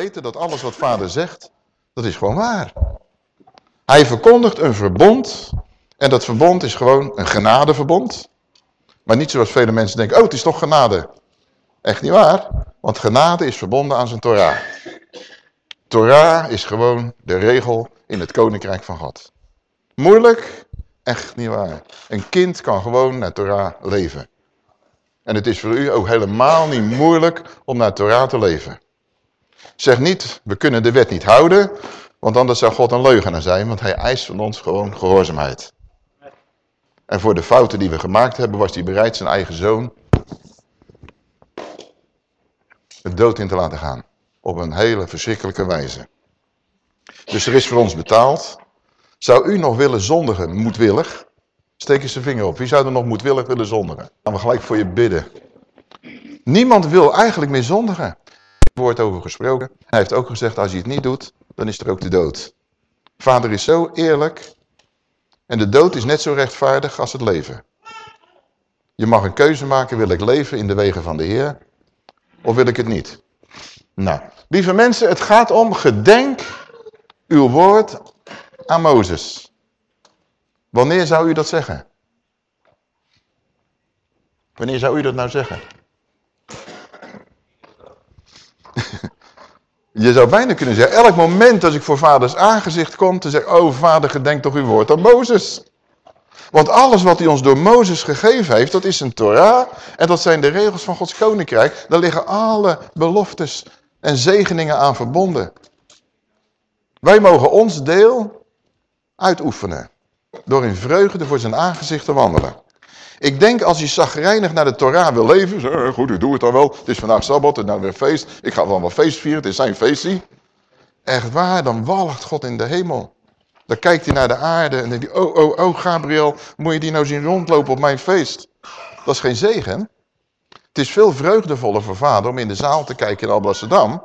En we weten dat alles wat vader zegt, dat is gewoon waar. Hij verkondigt een verbond. En dat verbond is gewoon een genadeverbond. Maar niet zoals vele mensen denken, oh het is toch genade. Echt niet waar. Want genade is verbonden aan zijn Torah. Torah is gewoon de regel in het koninkrijk van God. Moeilijk? Echt niet waar. Een kind kan gewoon naar Torah leven. En het is voor u ook helemaal niet moeilijk om naar Torah te leven. Zeg niet, we kunnen de wet niet houden, want anders zou God een leugenaar zijn, want hij eist van ons gewoon gehoorzaamheid. En voor de fouten die we gemaakt hebben, was hij bereid zijn eigen zoon het dood in te laten gaan. Op een hele verschrikkelijke wijze. Dus er is voor ons betaald. Zou u nog willen zondigen, moedwillig? Steek eens de vinger op. Wie zou er nog moedwillig willen zondigen? Gaan we gelijk voor je bidden. Niemand wil eigenlijk meer zondigen. Wordt over gesproken. Hij heeft ook gezegd, als je het niet doet, dan is er ook de dood. Vader is zo eerlijk. En de dood is net zo rechtvaardig als het leven. Je mag een keuze maken, wil ik leven in de wegen van de Heer? Of wil ik het niet? Nou, lieve mensen, het gaat om gedenk uw woord aan Mozes. Wanneer zou u dat zeggen? Wanneer zou u dat nou zeggen? Je zou bijna kunnen zeggen, elk moment als ik voor vaders aangezicht kom, te zeggen, oh vader, gedenk toch uw woord aan Mozes. Want alles wat hij ons door Mozes gegeven heeft, dat is een Torah. En dat zijn de regels van Gods koninkrijk. Daar liggen alle beloftes en zegeningen aan verbonden. Wij mogen ons deel uitoefenen. Door in vreugde voor zijn aangezicht te wandelen. Ik denk als je zagrijnig naar de Torah wil leven. Zo, goed, ik doe het dan wel. Het is vandaag Sabbat en nou weer feest. Ik ga dan wel feest vieren. Het is zijn feestie. Echt waar, dan walgt God in de hemel. Dan kijkt hij naar de aarde en denkt hij, oh, oh, oh, Gabriel, moet je die nou zien rondlopen op mijn feest? Dat is geen zegen. Het is veel vreugdevoller voor vader om in de zaal te kijken in Alblasserdam.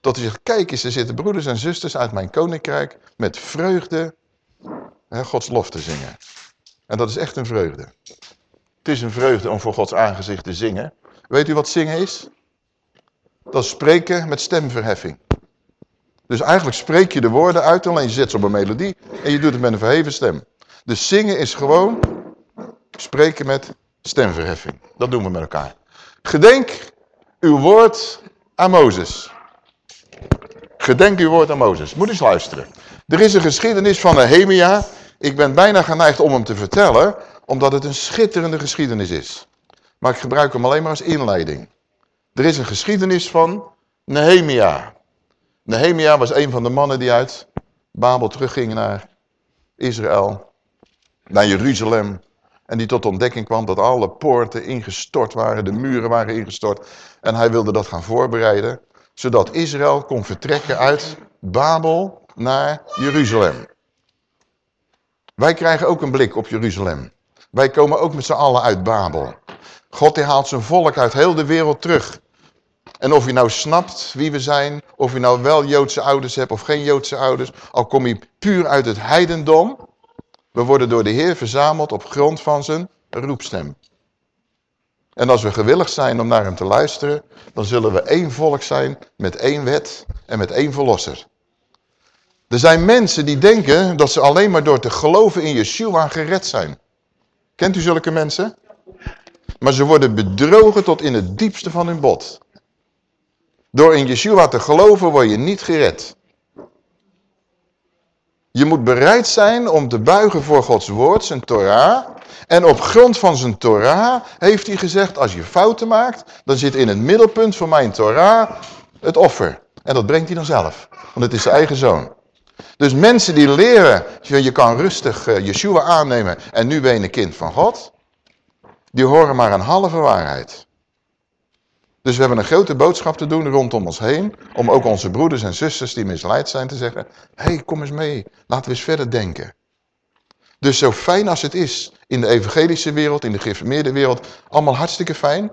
Dat hij zegt, kijk eens, er zitten broeders en zusters uit mijn koninkrijk met vreugde hè, Gods lof te zingen. En dat is echt een vreugde. Het is een vreugde om voor Gods aangezicht te zingen. Weet u wat zingen is? Dat is spreken met stemverheffing. Dus eigenlijk spreek je de woorden uit, alleen je zet ze op een melodie en je doet het met een verheven stem. Dus zingen is gewoon spreken met stemverheffing. Dat doen we met elkaar. Gedenk uw woord aan Mozes. Gedenk uw woord aan Mozes. Moet eens luisteren. Er is een geschiedenis van Nehemia. Ik ben bijna geneigd om hem te vertellen, omdat het een schitterende geschiedenis is. Maar ik gebruik hem alleen maar als inleiding. Er is een geschiedenis van Nehemia. Nehemia was een van de mannen die uit Babel teruggingen naar Israël, naar Jeruzalem. En die tot ontdekking kwam dat alle poorten ingestort waren, de muren waren ingestort. En hij wilde dat gaan voorbereiden, zodat Israël kon vertrekken uit Babel naar Jeruzalem. Wij krijgen ook een blik op Jeruzalem. Wij komen ook met z'n allen uit Babel. God die haalt zijn volk uit heel de wereld terug. En of je nou snapt wie we zijn, of je nou wel Joodse ouders hebt of geen Joodse ouders, al kom je puur uit het heidendom, we worden door de Heer verzameld op grond van zijn roepstem. En als we gewillig zijn om naar hem te luisteren, dan zullen we één volk zijn met één wet en met één verlosser. Er zijn mensen die denken dat ze alleen maar door te geloven in Yeshua gered zijn. Kent u zulke mensen? Maar ze worden bedrogen tot in het diepste van hun bot. Door in Yeshua te geloven word je niet gered. Je moet bereid zijn om te buigen voor Gods woord, zijn Torah. En op grond van zijn Torah heeft hij gezegd, als je fouten maakt, dan zit in het middelpunt van mijn Torah het offer. En dat brengt hij dan zelf, want het is zijn eigen zoon. Dus mensen die leren, je kan rustig eh, Yeshua aannemen en nu ben je een kind van God, die horen maar een halve waarheid. Dus we hebben een grote boodschap te doen rondom ons heen. Om ook onze broeders en zusters die misleid zijn te zeggen. Hé, hey, kom eens mee. Laten we eens verder denken. Dus zo fijn als het is in de evangelische wereld, in de geïnformeerde wereld. Allemaal hartstikke fijn.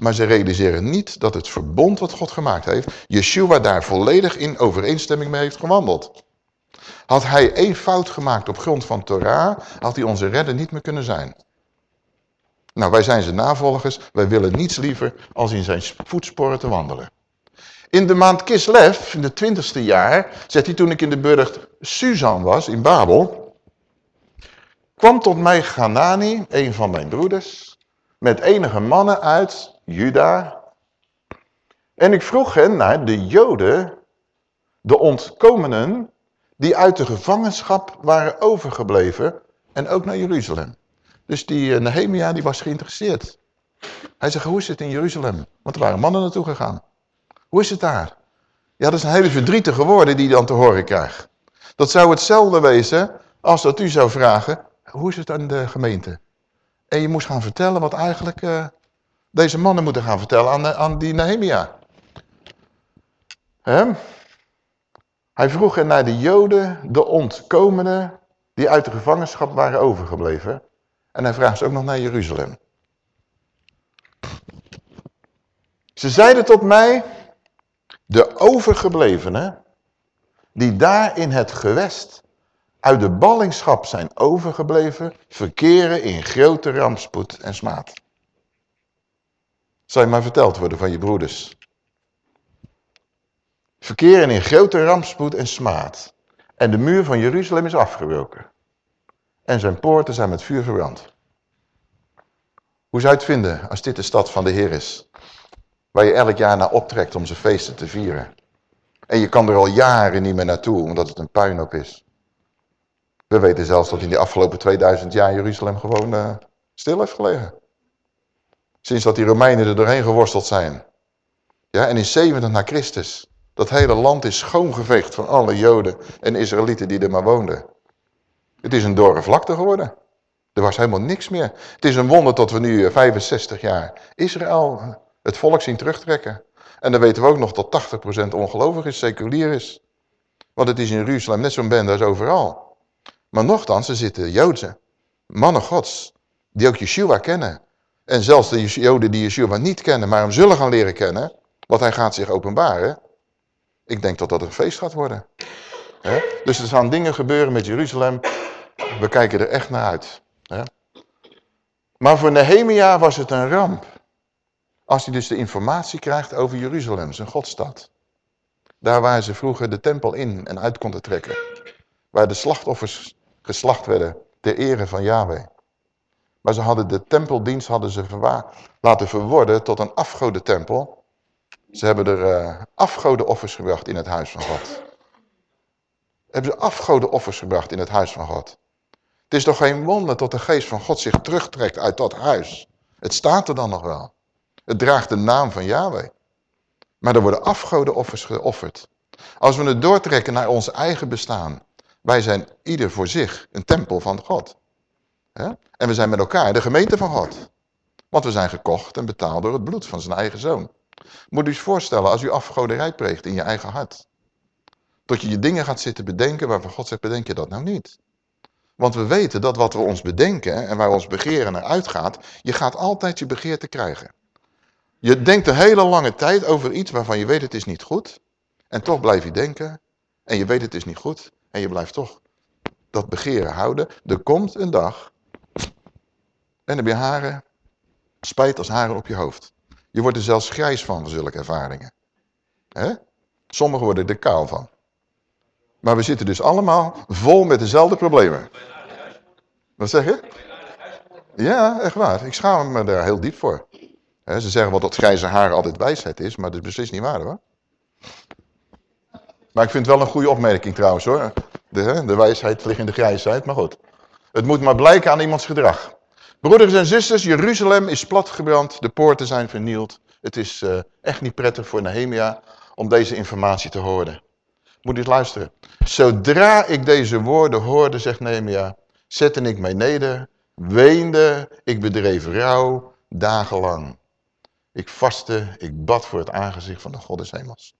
Maar ze realiseren niet dat het verbond wat God gemaakt heeft. Yeshua daar volledig in overeenstemming mee heeft gewandeld. Had hij één fout gemaakt op grond van Torah, had hij onze redder niet meer kunnen zijn. Nou, wij zijn zijn navolgers. Wij willen niets liever als in zijn voetsporen te wandelen. In de maand Kislev, in het twintigste jaar, zegt hij toen ik in de burcht Suzan was, in Babel, kwam tot mij Ganani, een van mijn broeders, met enige mannen uit Juda. En ik vroeg hen naar de Joden, de ontkomenen, die uit de gevangenschap waren overgebleven en ook naar Jeruzalem. Dus die eh, Nehemia die was geïnteresseerd. Hij zegt, hoe is het in Jeruzalem? Want er waren mannen naartoe gegaan. Hoe is het daar? Ja, dat is een hele verdrietige woorden die hij dan te horen krijgt. Dat zou hetzelfde wezen als dat u zou vragen, hoe is het aan de gemeente? En je moest gaan vertellen wat eigenlijk uh, deze mannen moeten gaan vertellen aan, aan die Nehemia. He? Hij vroeg er naar de Joden, de ontkomenen, die uit de gevangenschap waren overgebleven. En hij vraagt ze ook nog naar Jeruzalem. Ze zeiden tot mij, de overgeblevenen, die daar in het gewest uit de ballingschap zijn overgebleven, verkeren in grote rampspoed en smaad. Zou je maar verteld worden van je broeders. Verkeren in grote rampspoed en smaad. En de muur van Jeruzalem is afgebroken. En zijn poorten zijn met vuur verbrand. Hoe zou je het vinden als dit de stad van de Heer is? Waar je elk jaar naar optrekt om zijn feesten te vieren. En je kan er al jaren niet meer naartoe, omdat het een puinhoop is. We weten zelfs dat in die afgelopen 2000 jaar Jeruzalem gewoon uh, stil heeft gelegen. Sinds dat die Romeinen er doorheen geworsteld zijn. Ja, en in 70 na Christus. Dat hele land is schoongeveegd van alle Joden en Israëlieten die er maar woonden. Het is een dorre vlakte geworden. Er was helemaal niks meer. Het is een wonder dat we nu 65 eh, jaar Israël, het volk zien terugtrekken. En dan weten we ook nog dat 80% ongelovig is, seculier is. Want het is in Jeruzalem net zo'n bende als overal. Maar nochtans, er zitten Joodse mannen gods, die ook Yeshua kennen. En zelfs de Joden die Yeshua niet kennen, maar hem zullen gaan leren kennen, want hij gaat zich openbaren. Ik denk dat dat een feest gaat worden. Dus er gaan dingen gebeuren met Jeruzalem. We kijken er echt naar uit. Maar voor Nehemia was het een ramp. Als hij dus de informatie krijgt over Jeruzalem, zijn godstad. Daar waar ze vroeger de tempel in en uit konden trekken. Waar de slachtoffers geslacht werden ter ere van Yahweh. Maar ze hadden de tempeldienst hadden ze laten verworden tot een afgodentempel. Ze hebben er uh, afgodenoffers gebracht in het huis van God. Hebben ze afgodenoffers gebracht in het huis van God. Het is toch geen wonder dat de geest van God zich terugtrekt uit dat huis. Het staat er dan nog wel. Het draagt de naam van Yahweh. Maar er worden afgodenoffers geofferd. Als we het doortrekken naar ons eigen bestaan. Wij zijn ieder voor zich een tempel van God. En we zijn met elkaar de gemeente van God. Want we zijn gekocht en betaald door het bloed van zijn eigen zoon. Moet u eens voorstellen als u afgoderij pleegt in je eigen hart. Dat je je dingen gaat zitten bedenken waarvan God zegt, bedenk je dat nou niet. Want we weten dat wat we ons bedenken en waar ons begeren naar uitgaat, je gaat altijd je begeerte krijgen. Je denkt een hele lange tijd over iets waarvan je weet het is niet goed. En toch blijf je denken. En je weet het is niet goed. En je blijft toch dat begeren houden. Er komt een dag. En heb je haren. Spijt als haren op je hoofd. Je wordt er zelfs grijs van, van zulke ervaringen. He? Sommigen worden er kaal van. Maar we zitten dus allemaal vol met dezelfde problemen. Wat zeg je? Ja, echt waar. Ik schaam me daar heel diep voor. ze zeggen wel dat grijze haar altijd wijsheid is, maar dat is precies niet waar hoor. Maar ik vind het wel een goede opmerking trouwens hoor. De, de wijsheid ligt in de grijsheid, maar goed. Het moet maar blijken aan iemands gedrag. Broeders en zusters, Jeruzalem is platgebrand, de poorten zijn vernield. Het is uh, echt niet prettig voor Nehemia om deze informatie te horen. Moet eens luisteren. Zodra ik deze woorden hoorde, zegt Nehemia, zette ik mij neder, weende, ik bedreef rouw, dagenlang. Ik vastte, ik bad voor het aangezicht van de God des hemels.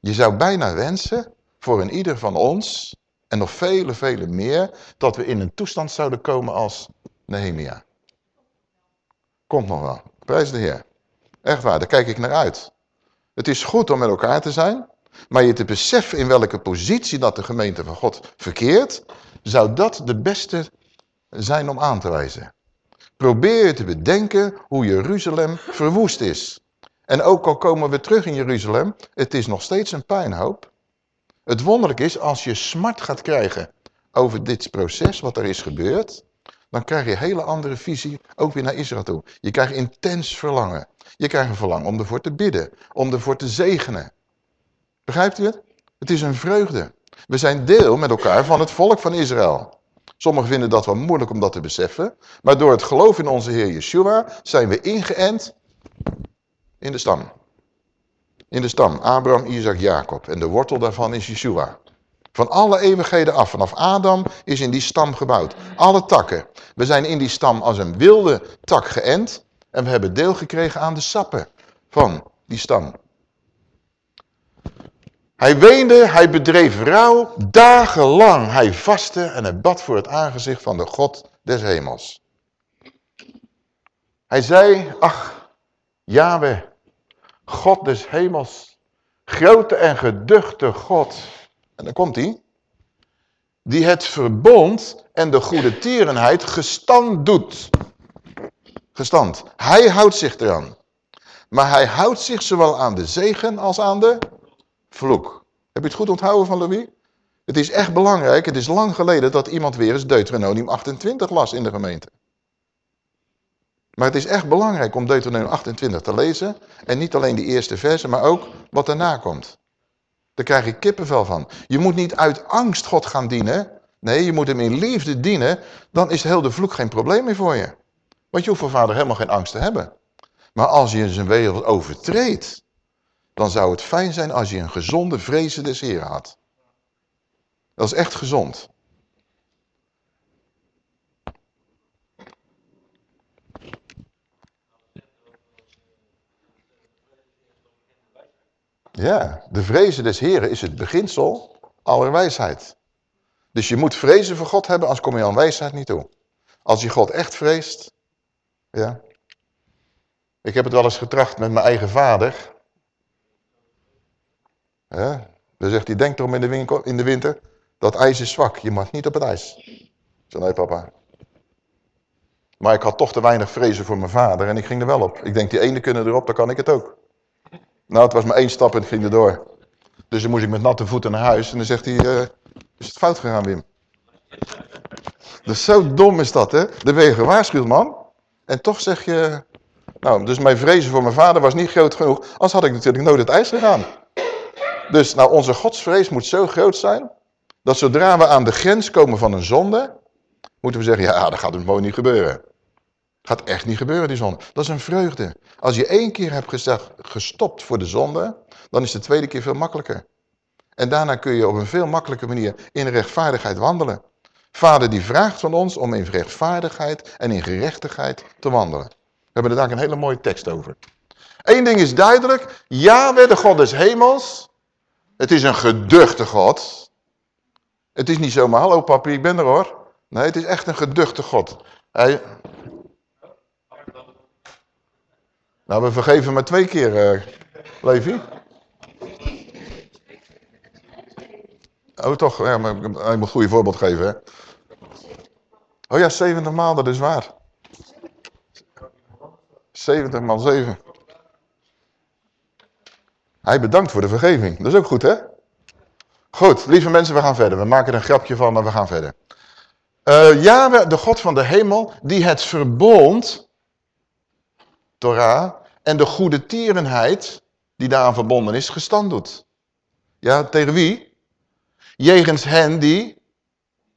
Je zou bijna wensen, voor een ieder van ons, en nog vele, vele meer, dat we in een toestand zouden komen als Nehemia. Komt nog wel. Prijs de Heer. Echt waar, daar kijk ik naar uit. Het is goed om met elkaar te zijn, maar je te beseffen in welke positie dat de gemeente van God verkeert, zou dat de beste zijn om aan te wijzen. Probeer je te bedenken hoe Jeruzalem verwoest is. En ook al komen we terug in Jeruzalem, het is nog steeds een pijnhoop. Het wonderlijk is, als je smart gaat krijgen over dit proces, wat er is gebeurd, dan krijg je een hele andere visie, ook weer naar Israël toe. Je krijgt intens verlangen. Je krijgt een verlangen om ervoor te bidden, om ervoor te zegenen. Begrijpt u het? Het is een vreugde. We zijn deel met elkaar van het volk van Israël. Sommigen vinden dat wel moeilijk om dat te beseffen. Maar door het geloof in onze Heer Yeshua zijn we ingeënt in de stam. In de stam, Abraham, Isaac, Jacob. En de wortel daarvan is Yeshua. Van alle eeuwigheden af, vanaf Adam is in die stam gebouwd. Alle takken. We zijn in die stam als een wilde tak geënt. En we hebben deel gekregen aan de sappen van die stam. Hij weende, hij bedreef rouw, dagenlang hij vastte en hij bad voor het aangezicht van de God des hemels. Hij zei, ach, Yahweh, God des hemels, grote en geduchte God. En dan komt hij. Die het verbond en de goede tierenheid gestand doet. Gestand. Hij houdt zich eraan. Maar hij houdt zich zowel aan de zegen als aan de vloek. Heb je het goed onthouden van Louis? Het is echt belangrijk. Het is lang geleden dat iemand weer eens Deuteronomium 28 las in de gemeente. Maar het is echt belangrijk om Deuteronomium 28 te lezen. En niet alleen die eerste versen, maar ook wat daarna komt. Daar krijg je kippenvel van. Je moet niet uit angst God gaan dienen. Nee, je moet hem in liefde dienen. Dan is heel de vloek geen probleem meer voor je. Want je hoeft voor vader helemaal geen angst te hebben. Maar als je zijn wereld overtreedt, dan zou het fijn zijn als je een gezonde vrezen des Heer had. Dat is echt gezond. Ja, de vrezen des Heren is het beginsel aller wijsheid. Dus je moet vrezen voor God hebben, anders kom je aan wijsheid niet toe. Als je God echt vreest, ja. Ik heb het wel eens getracht met mijn eigen vader. Ja, dan zegt hij, denk erom in de, winkel, in de winter, dat ijs is zwak, je mag niet op het ijs. Ik zei, nee papa. Maar ik had toch te weinig vrezen voor mijn vader en ik ging er wel op. Ik denk, die ene kunnen erop, dan kan ik het ook. Nou, het was maar één stap en ik ging erdoor. Dus dan moest ik met natte voeten naar huis. En dan zegt hij, uh, is het fout gegaan, Wim? Dus zo dom is dat, hè? Dan ben je man. En toch zeg je... Nou, dus mijn vrezen voor mijn vader was niet groot genoeg. Anders had ik natuurlijk nooit het ijs gegaan. Dus nou, onze godsvrees moet zo groot zijn... dat zodra we aan de grens komen van een zonde... moeten we zeggen, ja, dat gaat dus mooi niet gebeuren. Gaat echt niet gebeuren, die zonde. Dat is een vreugde. Als je één keer hebt gezegd, gestopt voor de zonde, dan is de tweede keer veel makkelijker. En daarna kun je op een veel makkelijke manier in rechtvaardigheid wandelen. Vader die vraagt van ons om in rechtvaardigheid en in gerechtigheid te wandelen. We hebben er daar een hele mooie tekst over. Eén ding is duidelijk. Yahweh, de God des hemels. Het is een geduchte God. Het is niet zomaar, hallo papi, ik ben er hoor. Nee, het is echt een geduchte God. Hij, Nou, we vergeven maar twee keer, uh, Levi. Oh, toch? Ja, maar ik moet een goede voorbeeld geven, hè. Oh ja, 70 maal, dat is waar. 70 maal 7. Hij bedankt voor de vergeving. Dat is ook goed, hè? Goed, lieve mensen, we gaan verder. We maken er een grapje van, maar we gaan verder. Uh, ja, de God van de hemel, die het verbond Torah, en de goede tierenheid die daaraan verbonden is, gestand doet. Ja, tegen wie? Jegens hen die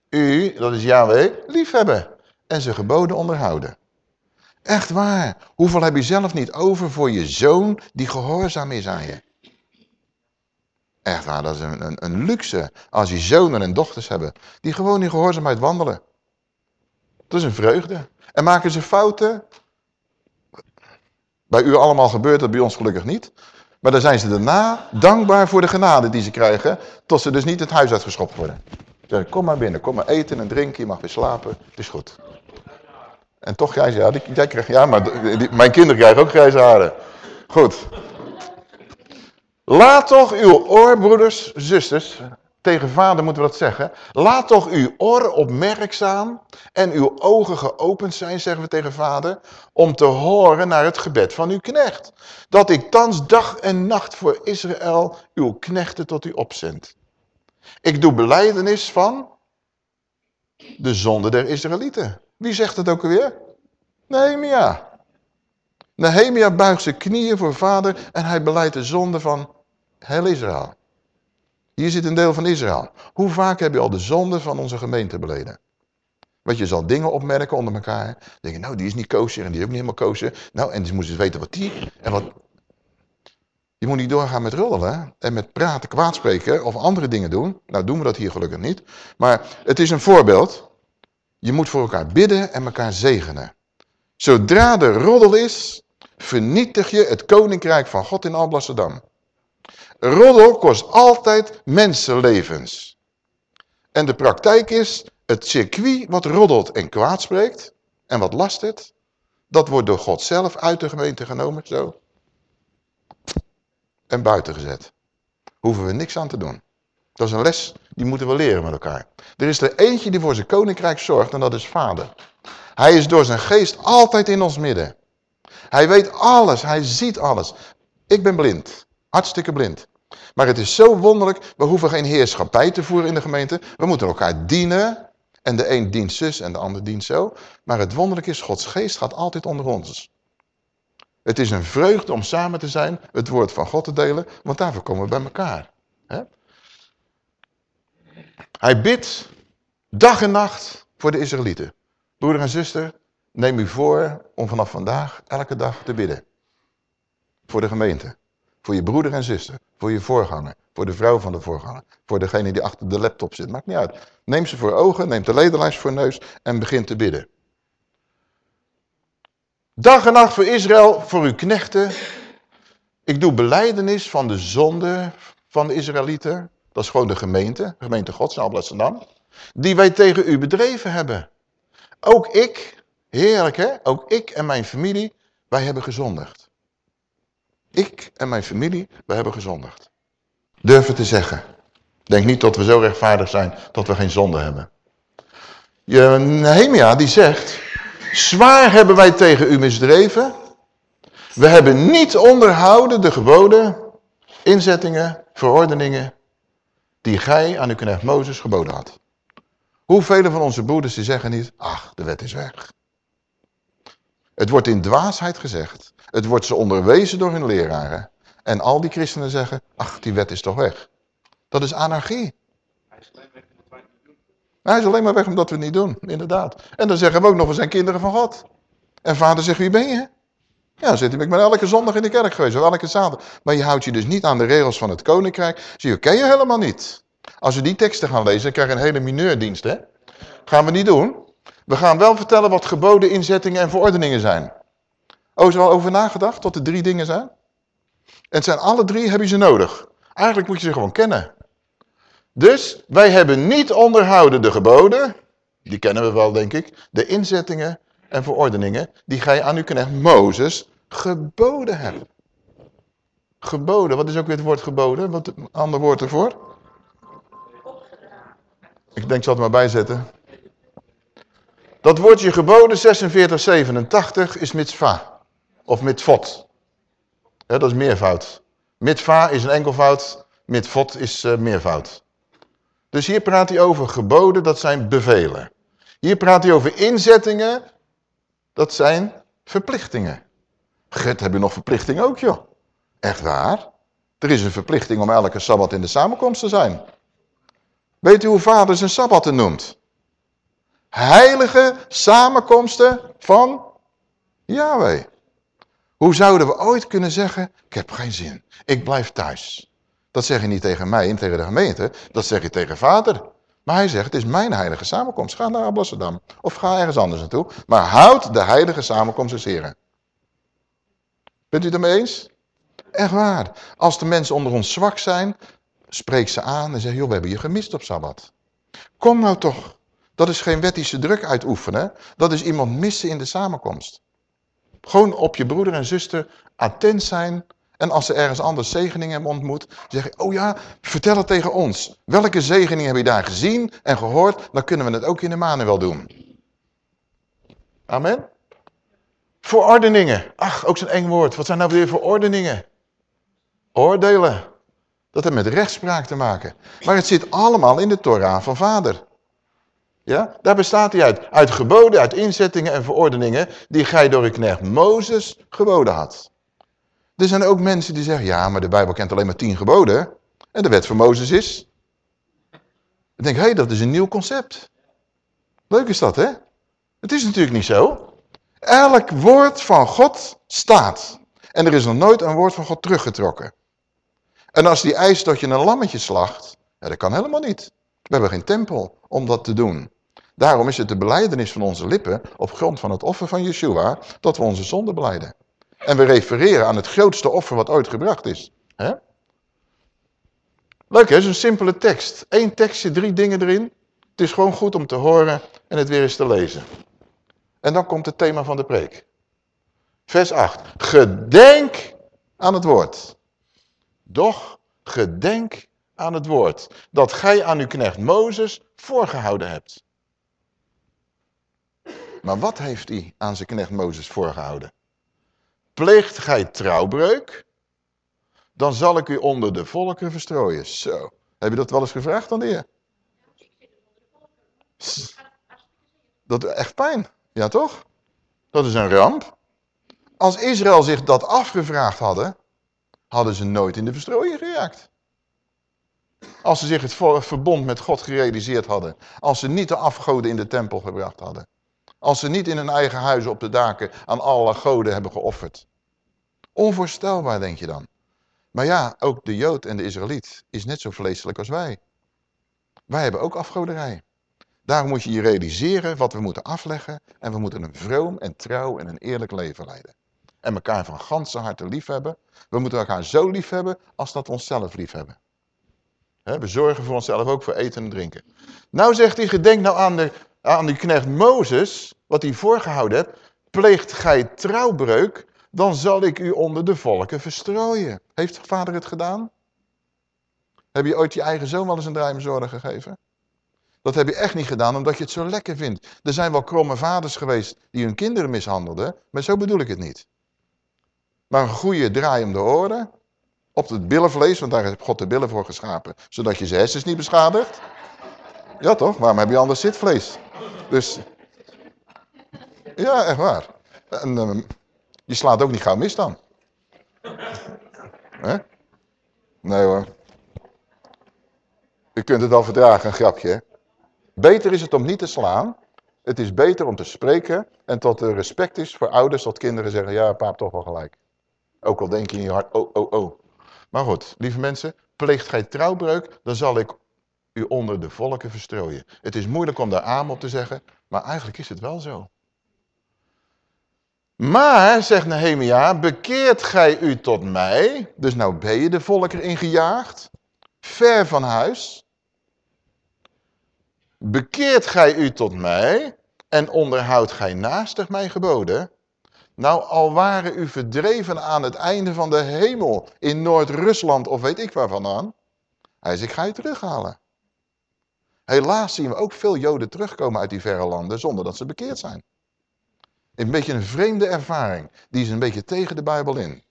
u, dat is Yahweh, liefhebben en zijn geboden onderhouden. Echt waar. Hoeveel heb je zelf niet over voor je zoon die gehoorzaam is aan je? Echt waar, dat is een, een, een luxe als je zonen en dochters hebben die gewoon in gehoorzaamheid wandelen. Dat is een vreugde. En maken ze fouten, bij u allemaal gebeurt dat, bij ons gelukkig niet. Maar dan zijn ze daarna dankbaar voor de genade die ze krijgen, tot ze dus niet het huis uitgeschopt worden. Zeg, kom maar binnen, kom maar eten en drinken, je mag weer slapen, het is goed. En toch grijze die, jij krijgt, ja maar mijn kinderen krijgen ook grijze haren. Goed. Laat toch uw oorbroeders, zusters, Tegen vader moeten we dat zeggen. Laat toch uw oren opmerkzaam en uw ogen geopend zijn, zeggen we tegen vader, om te horen naar het gebed van uw knecht. Dat ik thans dag en nacht voor Israël uw knechten tot u opzend. Ik doe beleidenis van de zonde der Israëlieten. Wie zegt het ook alweer? Nehemia. Nehemia buigt zijn knieën voor vader en hij beleidt de zonde van heel Israël. Hier zit een deel van Israël. Hoe vaak heb je al de zonde van onze gemeente beleden? Want je zal dingen opmerken onder elkaar. Denk je, nou die is niet kosher en die is ook niet helemaal kosher. Nou, en ze moeten weten wat die en wat... Je moet niet doorgaan met roddelen en met praten, kwaadspreken of andere dingen doen. Nou doen we dat hier gelukkig niet. Maar het is een voorbeeld. Je moet voor elkaar bidden en elkaar zegenen. Zodra er roddel is, vernietig je het koninkrijk van God in Alblasserdam. Roddel kost altijd mensenlevens. En de praktijk is, het circuit wat roddelt en kwaad spreekt, en wat last het, dat wordt door God zelf uit de gemeente genomen, zo. En buiten gezet. Hoeven we niks aan te doen. Dat is een les, die moeten we leren met elkaar. Er is er eentje die voor zijn koninkrijk zorgt en dat is vader. Hij is door zijn geest altijd in ons midden. Hij weet alles, hij ziet alles. Ik ben blind, hartstikke blind. Maar het is zo wonderlijk, we hoeven geen heerschappij te voeren in de gemeente. We moeten elkaar dienen. En de een dient zus en de ander dient zo. Maar het wonderlijk is, Gods geest gaat altijd onder ons. Het is een vreugde om samen te zijn, het woord van God te delen, want daarvoor komen we bij elkaar. Hij bidt dag en nacht voor de Israëlieten. Broeder en zuster, neem u voor om vanaf vandaag elke dag te bidden. Voor de gemeente. Voor je broeder en zuster. Voor je voorganger. Voor de vrouw van de voorganger. Voor degene die achter de laptop zit. Maakt niet uit. Neem ze voor ogen, neem de ledenlijst voor neus en begin te bidden. Dag en nacht voor Israël, voor uw knechten. Ik doe beleidenis van de zonde van de Israëlieten. Dat is gewoon de gemeente, gemeente Gods in Alblasserdam. Die wij tegen u bedreven hebben. Ook ik, heerlijk hè, ook ik en mijn familie, wij hebben gezondigd. Ik en mijn familie, wij hebben gezondigd. Durven te zeggen. Denk niet dat we zo rechtvaardig zijn dat we geen zonde hebben. Nehemia die zegt, zwaar hebben wij tegen u misdreven. We hebben niet onderhouden de geboden, inzettingen, verordeningen die gij aan uw knecht Mozes geboden had. Hoeveel van onze broeders die zeggen niet, ach, de wet is weg. Het wordt in dwaasheid gezegd. Het wordt ze onderwezen door hun leraren. En al die christenen zeggen, ach, die wet is toch weg. Dat is anarchie. Hij is alleen weg omdat wij het niet doen. Hij is alleen maar weg omdat we het niet doen, inderdaad. En dan zeggen we ook nog, we zijn kinderen van God. En vader zegt, wie ben je? Ja, zit ik ben elke zondag in de kerk geweest, of elke zaterdag. Maar je houdt je dus niet aan de regels van het koninkrijk. Zie je, ken je helemaal niet. Als we die teksten gaan lezen, dan krijg je een hele mineurdienst, hè? Gaan we niet doen. We gaan wel vertellen wat geboden, inzettingen en verordeningen zijn. Oh, is er al over nagedacht, tot er drie dingen zijn? En zijn alle drie, heb je ze nodig. Eigenlijk moet je ze gewoon kennen. Dus, wij hebben niet onderhouden de geboden, die kennen we wel denk ik, de inzettingen en verordeningen die gij aan uw knecht Mozes geboden hebt. Geboden, wat is ook weer het woord geboden? Wat een ander woord ervoor? Ik denk, ik zal het maar bijzetten. Dat woordje geboden 4687 is mitzva. Of mitvot. Ja, dat is meervoud. Mitva is een enkelvoud, mitvot is uh, meervoud. Dus hier praat hij over geboden, dat zijn bevelen. Hier praat hij over inzettingen, dat zijn verplichtingen. Gert, heb je nog verplichting ook, joh? Echt waar? Er is een verplichting om elke Sabbat in de samenkomst te zijn. Weet u hoe vader zijn Sabbatten noemt? Heilige samenkomsten van Yahweh. Hoe zouden we ooit kunnen zeggen, ik heb geen zin, ik blijf thuis. Dat zeg je niet tegen mij en tegen de gemeente, dat zeg je tegen vader. Maar hij zegt, het is mijn heilige samenkomst. Ga naar Amsterdam of ga ergens anders naartoe. Maar houd de heilige samenkomst des heren. Bent u het ermee eens? Echt waar. Als de mensen onder ons zwak zijn, spreek ze aan en zeg, joh, we hebben je gemist op Sabbat. Kom nou toch. Dat is geen wettische druk uitoefenen. Dat is iemand missen in de samenkomst. Gewoon op je broeder en zuster attent zijn En als ze ergens anders zegeningen hebben ontmoet, zeg je, oh ja, vertel het tegen ons. Welke zegeningen heb je daar gezien en gehoord? Dan kunnen we het ook in de Manuel doen. Amen. Verordeningen. Ach, ook zo'n eng woord. Wat zijn nou weer verordeningen? Oordelen. Dat heeft met rechtspraak te maken. Maar het zit allemaal in de Torah van vader. Ja, daar bestaat hij uit. Uit geboden, uit inzettingen en verordeningen die gij door uw knecht Mozes geboden had. Er zijn ook mensen die zeggen, ja, maar de Bijbel kent alleen maar tien geboden. En de wet van Mozes is. Ik denk, hé, hey, dat is een nieuw concept. Leuk is dat, hè? Het is natuurlijk niet zo. Elk woord van God staat. En er is nog nooit een woord van God teruggetrokken. En als die eist dat je een lammetje slacht, ja, dat kan helemaal niet. We hebben geen tempel om dat te doen. Daarom is het de beleidenis van onze lippen op grond van het offer van Yeshua dat we onze zonde beleiden. En we refereren aan het grootste offer wat ooit gebracht is. Leuk hè, is een simpele tekst. Eén tekstje, drie dingen erin. Het is gewoon goed om te horen en het weer eens te lezen. En dan komt het thema van de preek. Vers 8. Gedenk aan het woord. Doch gedenk aan het woord. Dat gij aan uw knecht Mozes voorgehouden hebt. Maar wat heeft hij aan zijn knecht Mozes voorgehouden? Pleegt gij trouwbreuk, dan zal ik u onder de volken verstrooien. Zo. Heb je dat wel eens gevraagd aan de heer? Dat is echt pijn. Ja toch? Dat is een ramp. Als Israël zich dat afgevraagd hadden, hadden ze nooit in de verstrooiing geraakt. Als ze zich het verbond met God gerealiseerd hadden. Als ze niet de afgoden in de tempel gebracht hadden. Als ze niet in hun eigen huizen op de daken aan alle goden hebben geofferd. Onvoorstelbaar, denk je dan. Maar ja, ook de Jood en de Israëliet is net zo vleeselijk als wij. Wij hebben ook afgoderij. Daarom moet je je realiseren wat we moeten afleggen. En we moeten een vroom en trouw en een eerlijk leven leiden. En elkaar van ganse harte lief hebben. We moeten elkaar zo lief hebben als dat we onszelf lief hebben. we zorgen voor onszelf ook voor eten en drinken. Nou zegt hij, gedenk nou aan de aan die knecht Mozes, wat hij voorgehouden hebt, pleegt gij trouwbreuk, dan zal ik u onder de volken verstrooien. Heeft vader het gedaan? Heb je ooit je eigen zoon wel eens een draai gegeven? Dat heb je echt niet gedaan omdat je het zo lekker vindt. Er zijn wel kromme vaders geweest die hun kinderen mishandelden, maar zo bedoel ik het niet. Maar een goede draai om de oren, op het billenvlees, want daar heeft God de billen voor geschapen, zodat je ze hersens niet beschadigt. Ja toch, waarom heb je anders zitvlees? Dus, ja, echt waar. En um, je slaat ook niet gauw mis dan. Hè? Nee hoor. U kunt het al verdragen, een grapje. Beter is het om niet te slaan. Het is beter om te spreken en tot er respect is voor ouders dat kinderen zeggen, ja, paap toch wel gelijk. Ook al denk je in je hart, oh, oh, oh. Maar goed, lieve mensen, pleegt gij trouwbreuk, dan zal ik u onder de volken verstrooien. Het is moeilijk om daar aan op te zeggen, maar eigenlijk is het wel zo. Maar, zegt Nehemia, bekeert gij u tot mij, dus nou ben je de volken ingejaagd, ver van huis. Bekeert gij u tot mij en onderhoudt gij naastig mijn geboden. Nou, al waren u verdreven aan het einde van de hemel, in Noord-Rusland of weet ik waar vandaan. Hij zegt, ik ga je terughalen. Helaas zien we ook veel joden terugkomen uit die verre landen zonder dat ze bekeerd zijn. Een beetje een vreemde ervaring. Die is een beetje tegen de Bijbel in.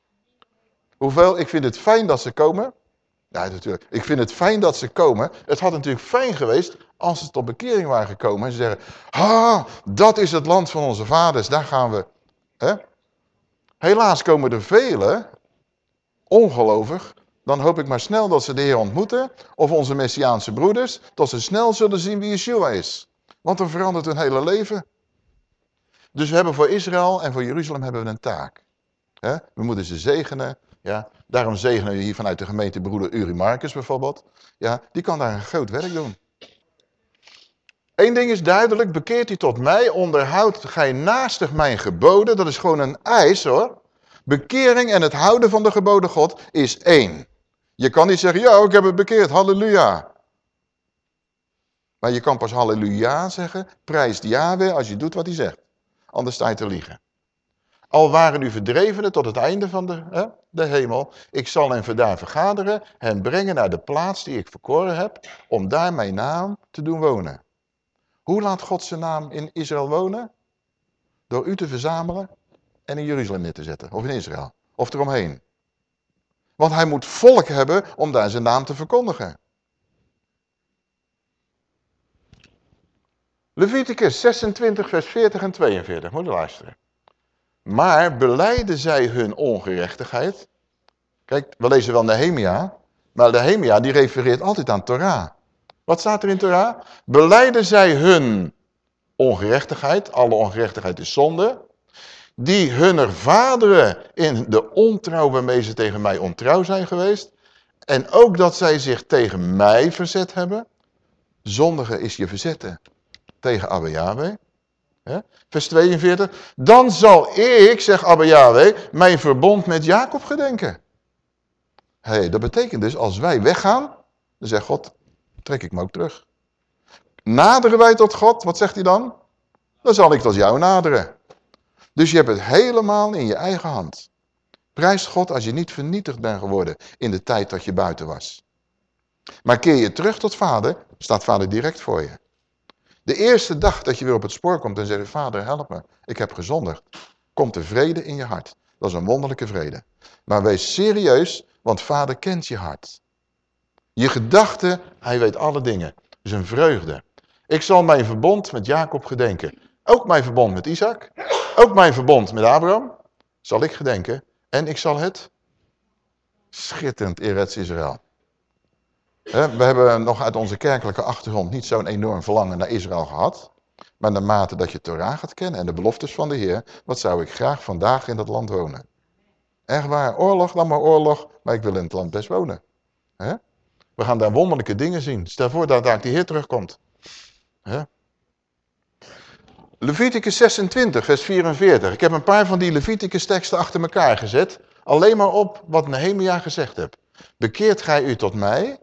Hoewel, ik vind het fijn dat ze komen. Ja, natuurlijk. Ik vind het fijn dat ze komen. Het had natuurlijk fijn geweest als ze tot bekering waren gekomen. En ze zeggen, ah, dat is het land van onze vaders. Daar gaan we. Helaas komen er velen, ongelovig, dan hoop ik maar snel dat ze de Heer ontmoeten, of onze Messiaanse broeders, dat ze snel zullen zien wie Yeshua is. Want dan verandert hun hele leven. Dus we hebben voor Israël en voor Jeruzalem hebben we een taak. We moeten ze zegenen. Ja? Daarom zegenen we hier vanuit de gemeente broeder Uri Marcus bijvoorbeeld. Ja, die kan daar een groot werk doen. Eén ding is duidelijk, bekeert u tot mij, onderhoudt gij naastig mijn geboden. Dat is gewoon een eis hoor. Bekering en het houden van de geboden God is één. Je kan niet zeggen, ja, ik heb het bekeerd, halleluja. Maar je kan pas halleluja zeggen, prijst Yahweh als je doet wat hij zegt. Anders sta je te liegen. Al waren u verdrevenen tot het einde van de, hè, de hemel, ik zal hen daar vergaderen, hen brengen naar de plaats die ik verkoren heb, om daar mijn naam te doen wonen. Hoe laat God zijn naam in Israël wonen? Door u te verzamelen en in Jeruzalem neer te zetten, of in Israël, of eromheen. Want hij moet volk hebben om daar zijn naam te verkondigen. Leviticus 26, vers 40 en 42, moet je luisteren. Maar beleiden zij hun ongerechtigheid. Kijk, we lezen wel Nehemia, maar Nehemia die refereert altijd aan Torah. Wat staat er in Torah? Beleiden zij hun ongerechtigheid, alle ongerechtigheid is zonde, die hunner vaderen in de ontrouw waarmee ze tegen mij ontrouw zijn geweest, en ook dat zij zich tegen mij verzet hebben. Zondige is je verzetten tegen Abba Yahweh. Vers 42. Dan zal ik, zegt Abba Yahweh, mijn verbond met Jacob gedenken. Hey, dat betekent dus, als wij weggaan, dan zegt God, trek ik me ook terug. Naderen wij tot God, wat zegt hij dan? Dan zal ik tot jou naderen. Dus je hebt het helemaal in je eigen hand. Prijs God als je niet vernietigd bent geworden in de tijd dat je buiten was. Maar keer je terug tot vader, staat vader direct voor je. De eerste dag dat je weer op het spoor komt en zegt, vader help me, ik heb gezondigd. Komt er vrede in je hart. Dat is een wonderlijke vrede. Maar wees serieus, want vader kent je hart. Je gedachten, hij weet alle dingen. is een vreugde. Ik zal mijn verbond met Jacob gedenken. Ook mijn verbond met Isaac. Ook mijn verbond met Abraham. Zal ik gedenken. En ik zal het schitterend Eretz Israël. We hebben nog uit onze kerkelijke achtergrond niet zo'n enorm verlangen naar Israël gehad. Maar naarmate dat je Torah gaat kennen en de beloftes van de Heer, wat zou ik graag vandaag in dat land wonen. Echt waar, oorlog, dan maar oorlog, maar ik wil in het land best wonen. We gaan daar wonderlijke dingen zien. Stel voor dat daar die Heer terugkomt. Leviticus 26, vers 44. Ik heb een paar van die Leviticus teksten achter elkaar gezet. Alleen maar op wat Nehemia gezegd heeft. Bekeert gij u tot mij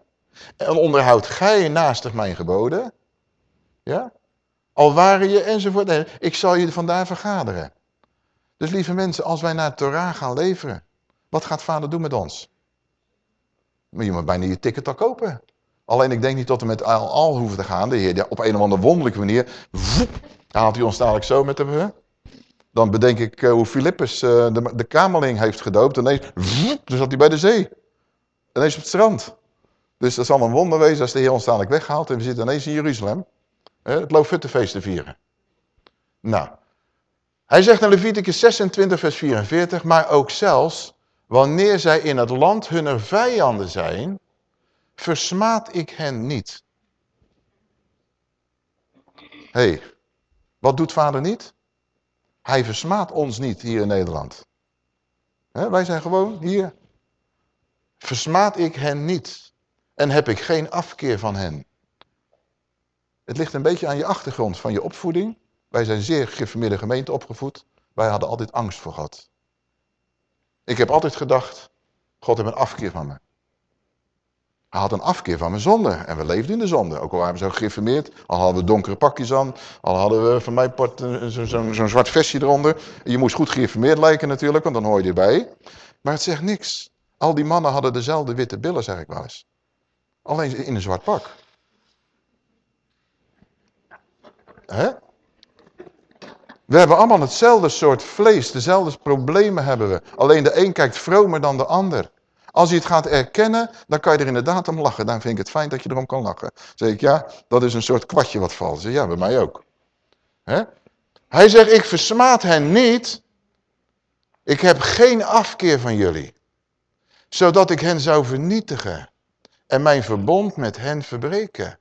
en onderhoudt gij naastig mijn geboden. Ja? Al waren je enzovoort. Ik zal je vandaar vergaderen. Dus lieve mensen, als wij naar Torah gaan leveren, wat gaat vader doen met ons? Je moet bijna je ticket al kopen. Alleen ik denk niet tot we met al, al hoeven te gaan. De Heer op een of andere wonderlijke manier, haalt hij ons dadelijk zo met hem. Dan bedenk ik uh, hoe Filippus uh, de, de kamerling heeft gedoopt. En ineens, dan zat hij bij de zee. Ineens op het strand. Dus dat zal een wonder wezen als de Heer ons dadelijk weghaalt en we zitten ineens in Jeruzalem. Het Loofhuttenfeest te vieren. Nou, hij zegt in Leviticus 26 vers 44, maar ook zelfs wanneer zij in het land hunner vijanden zijn, versmaad ik hen niet. Hey, wat doet vader niet? Hij versmaadt ons niet hier in Nederland. wij zijn gewoon hier. Versmaad ik hen niet en heb ik geen afkeer van hen. Het ligt een beetje aan je achtergrond van je opvoeding. Wij zijn zeer gereformeerde gemeente opgevoed. Wij hadden altijd angst voor God. Ik heb altijd gedacht, God heeft een afkeer van me. Hij had een afkeer van mijn zonde. En we leefden in de zonde. Ook al waren we zo gereformeerd. Al hadden we donkere pakjes aan. Al hadden we van mijn part zo'n zo, zwart vestje eronder. Je moest goed gereformeerd lijken natuurlijk, want dan hoor je erbij. Maar het zegt niks. Al die mannen hadden dezelfde witte billen, zeg ik wel eens. Alleen in een zwart pak. Hè? We hebben allemaal hetzelfde soort vlees, dezelfde problemen hebben we. Alleen de een kijkt vromer dan de ander. Als je het gaat erkennen, dan kan je er inderdaad om lachen. Dan vind ik het fijn dat je erom kan lachen. Dan zeg ik, ja, dat is een soort kwartje wat valt. Zeg, ja, bij mij ook. Hij zegt, ik versmaad hen niet. Ik heb geen afkeer van jullie. Zodat ik hen zou vernietigen en mijn verbond met hen verbreken.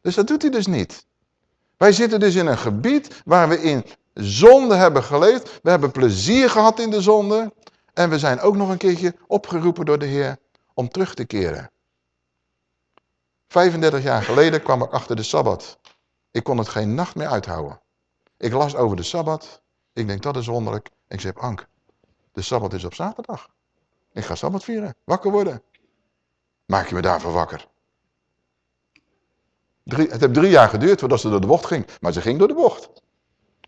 Dus dat doet hij dus niet. Wij zitten dus in een gebied waar we in zonde hebben geleefd. We hebben plezier gehad in de zonde. En we zijn ook nog een keertje opgeroepen door de Heer om terug te keren. 35 jaar geleden kwam ik achter de Sabbat. Ik kon het geen nacht meer uithouden. Ik las over de Sabbat. Ik denk, dat is wonderlijk. Ik zeg, Ank, de Sabbat is op zaterdag. Ik ga Sabbat vieren, wakker worden. Maak je me daarvoor wakker. het heeft drie jaar geduurd voordat ze door de bocht ging. Maar ze ging door de bocht.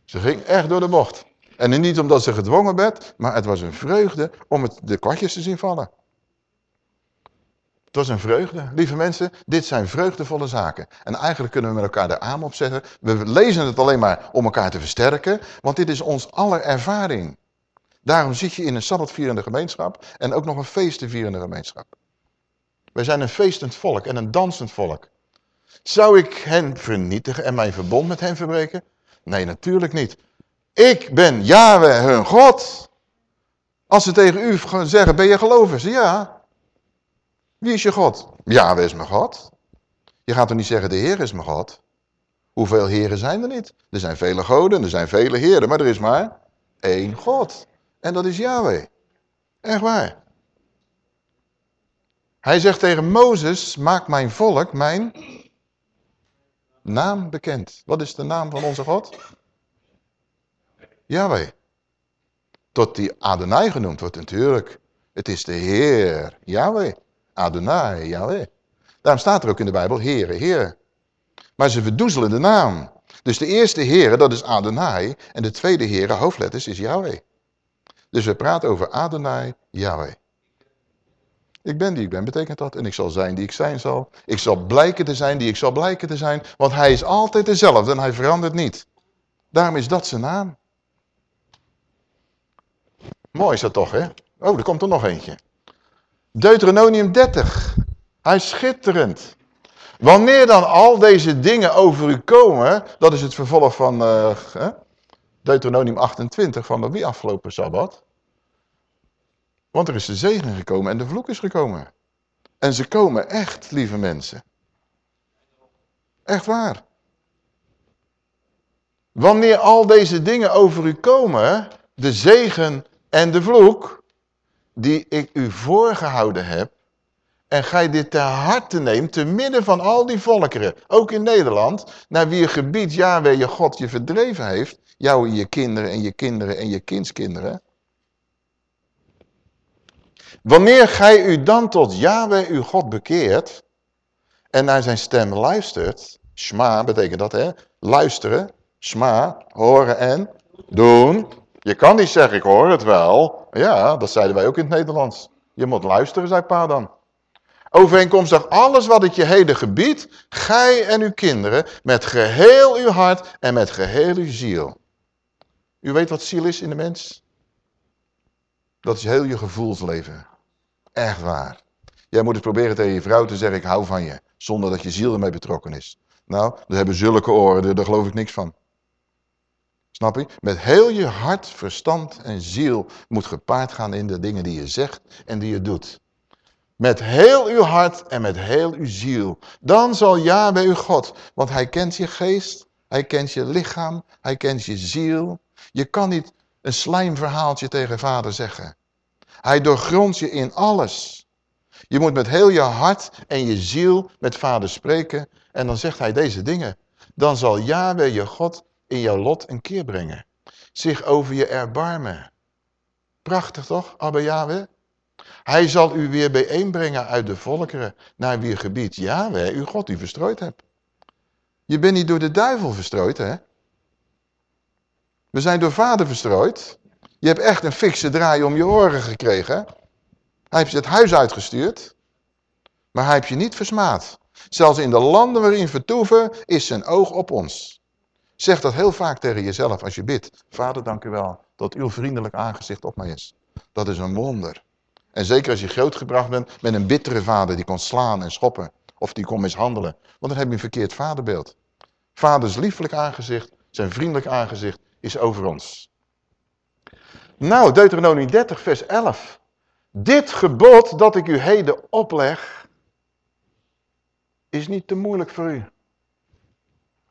Ze ging echt door de bocht. En niet omdat ze gedwongen werd, maar het was een vreugde om het, de kwartjes te zien vallen. Het was een vreugde. Lieve mensen, dit zijn vreugdevolle zaken. En eigenlijk kunnen we met elkaar de arm opzetten. We lezen het alleen maar om elkaar te versterken, want dit is ons aller ervaring. Daarom zit je in een sabbatvierende gemeenschap en ook nog een feestenvierende gemeenschap. Wij zijn een feestend volk en een dansend volk. Zou ik hen vernietigen en mijn verbond met hen verbreken? Nee, natuurlijk niet. Ik ben Yahweh hun God. Als ze tegen u zeggen, ben je gelovig? Ja. Wie is je God? Yahweh is mijn God. Je gaat toch niet zeggen, de Heer is mijn God? Hoeveel heren zijn er niet? Er zijn vele goden, er zijn vele heren, maar er is maar één God. En dat is Yahweh. Echt waar. Hij zegt tegen Mozes, maak mijn volk mijn naam bekend. Wat is de naam van onze God? Yahweh. Tot die Adonai genoemd wordt natuurlijk. Het is de Heer, Yahweh. Adonai, Yahweh. Daarom staat er ook in de Bijbel, Heere, Heer. Maar ze verdoezelen de naam. Dus de eerste Heere, dat is Adonai. En de tweede Heere, hoofdletters, is Yahweh. Dus we praten over Adonai, Yahweh. Ik ben die ik ben, betekent dat. En ik zal zijn die ik zijn zal. Ik zal blijken te zijn die ik zal blijken te zijn. Want hij is altijd dezelfde en hij verandert niet. Daarom is dat zijn naam. Mooi is dat toch, hè? Oh, er komt er nog eentje. Deuteronomium 30. Hij is schitterend. Wanneer dan al deze dingen over u komen, dat is het vervolg van uh, Deuteronomium 28 van de wie afgelopen Sabbat. Want er is de zegen gekomen en de vloek is gekomen. En ze komen echt, lieve mensen. Echt waar. Wanneer al deze dingen over u komen, de zegen en de vloek, die ik u voorgehouden heb, en gij dit ter harte neemt, te midden van al die volkeren, ook in Nederland, naar wie gebied Yahweh je God je verdreven heeft, jou en je kinderen en je kinderen en je kindskinderen, Wanneer gij u dan tot Yahweh uw God bekeert en naar zijn stem luistert, shma betekent dat hè, luisteren, shma, horen en doen. Je kan niet zeggen ik hoor het wel. Ja, dat zeiden wij ook in het Nederlands. Je moet luisteren, zei pa dan. Overeenkomstig alles wat ik je heden gebied, gij en uw kinderen, met geheel uw hart en met geheel uw ziel. U weet wat ziel is in de mens? Dat is heel je gevoelsleven. Echt waar. Jij moet eens proberen tegen je vrouw te zeggen, ik hou van je. Zonder dat je ziel ermee betrokken is. Nou, daar hebben zulke oren, daar geloof ik niks van. Snap je? Met heel je hart, verstand en ziel moet gepaard gaan in de dingen die je zegt en die je doet. Met heel uw hart en met heel uw ziel. Dan zal ja bij uw God. Want hij kent je geest, hij kent je lichaam, hij kent je ziel. Je kan niet een slijmverhaaltje tegen vader zeggen. Hij doorgrondt je in alles. Je moet met heel je hart en je ziel met vader spreken. En dan zegt hij deze dingen. Dan zal Yahweh je God in jouw lot een keer brengen. Zich over je erbarmen. Prachtig toch, Abba Yahweh? Hij zal u weer bijeenbrengen uit de volkeren naar wie gebied Yahweh, uw God, u verstrooid hebt. Je bent niet door de duivel verstrooid, hè? We zijn door vader verstrooid. Je hebt echt een fikse draai om je oren gekregen. Hij heeft je het huis uitgestuurd. Maar hij heeft je niet versmaad. Zelfs in de landen waarin vertoeven is zijn oog op ons. Zeg dat heel vaak tegen jezelf als je bidt. Vader, dank u wel dat uw vriendelijk aangezicht op mij is. Dat is een wonder. En zeker als je grootgebracht bent met een bittere vader die kon slaan en schoppen. Of die kon mishandelen. Want dan heb je een verkeerd vaderbeeld. Vaders liefelijk aangezicht, zijn vriendelijk aangezicht is over ons. Nou, Deuteronomie 30 vers 11. Dit gebod dat ik u heden opleg, is niet te moeilijk voor u.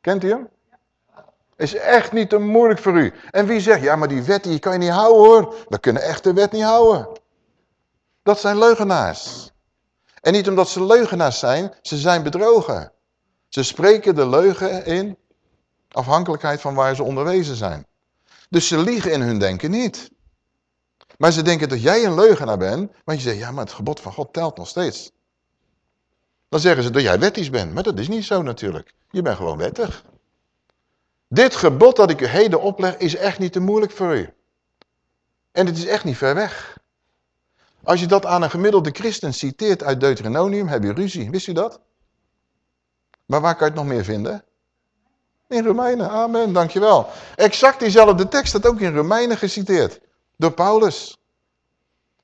Kent u hem? Is echt niet te moeilijk voor u. En wie zegt, ja maar die wet die kan je niet houden hoor. We kunnen echt de wet niet houden. Dat zijn leugenaars. En niet omdat ze leugenaars zijn, ze zijn bedrogen. Ze spreken de leugen in afhankelijkheid van waar ze onderwezen zijn. Dus ze liegen in hun denken niet. Maar ze denken dat jij een leugenaar bent, want je zegt, ja, maar het gebod van God telt nog steeds. Dan zeggen ze dat jij wettisch bent, maar dat is niet zo natuurlijk. Je bent gewoon wettig. Dit gebod dat ik u heden opleg is echt niet te moeilijk voor u. En het is echt niet ver weg. Als je dat aan een gemiddelde christen citeert uit Deuteronomium, heb je ruzie. Wist u dat? Maar waar kan je het nog meer vinden? In Romeinen, amen, dankjewel. Exact diezelfde tekst staat ook in Romeinen geciteerd. Door Paulus.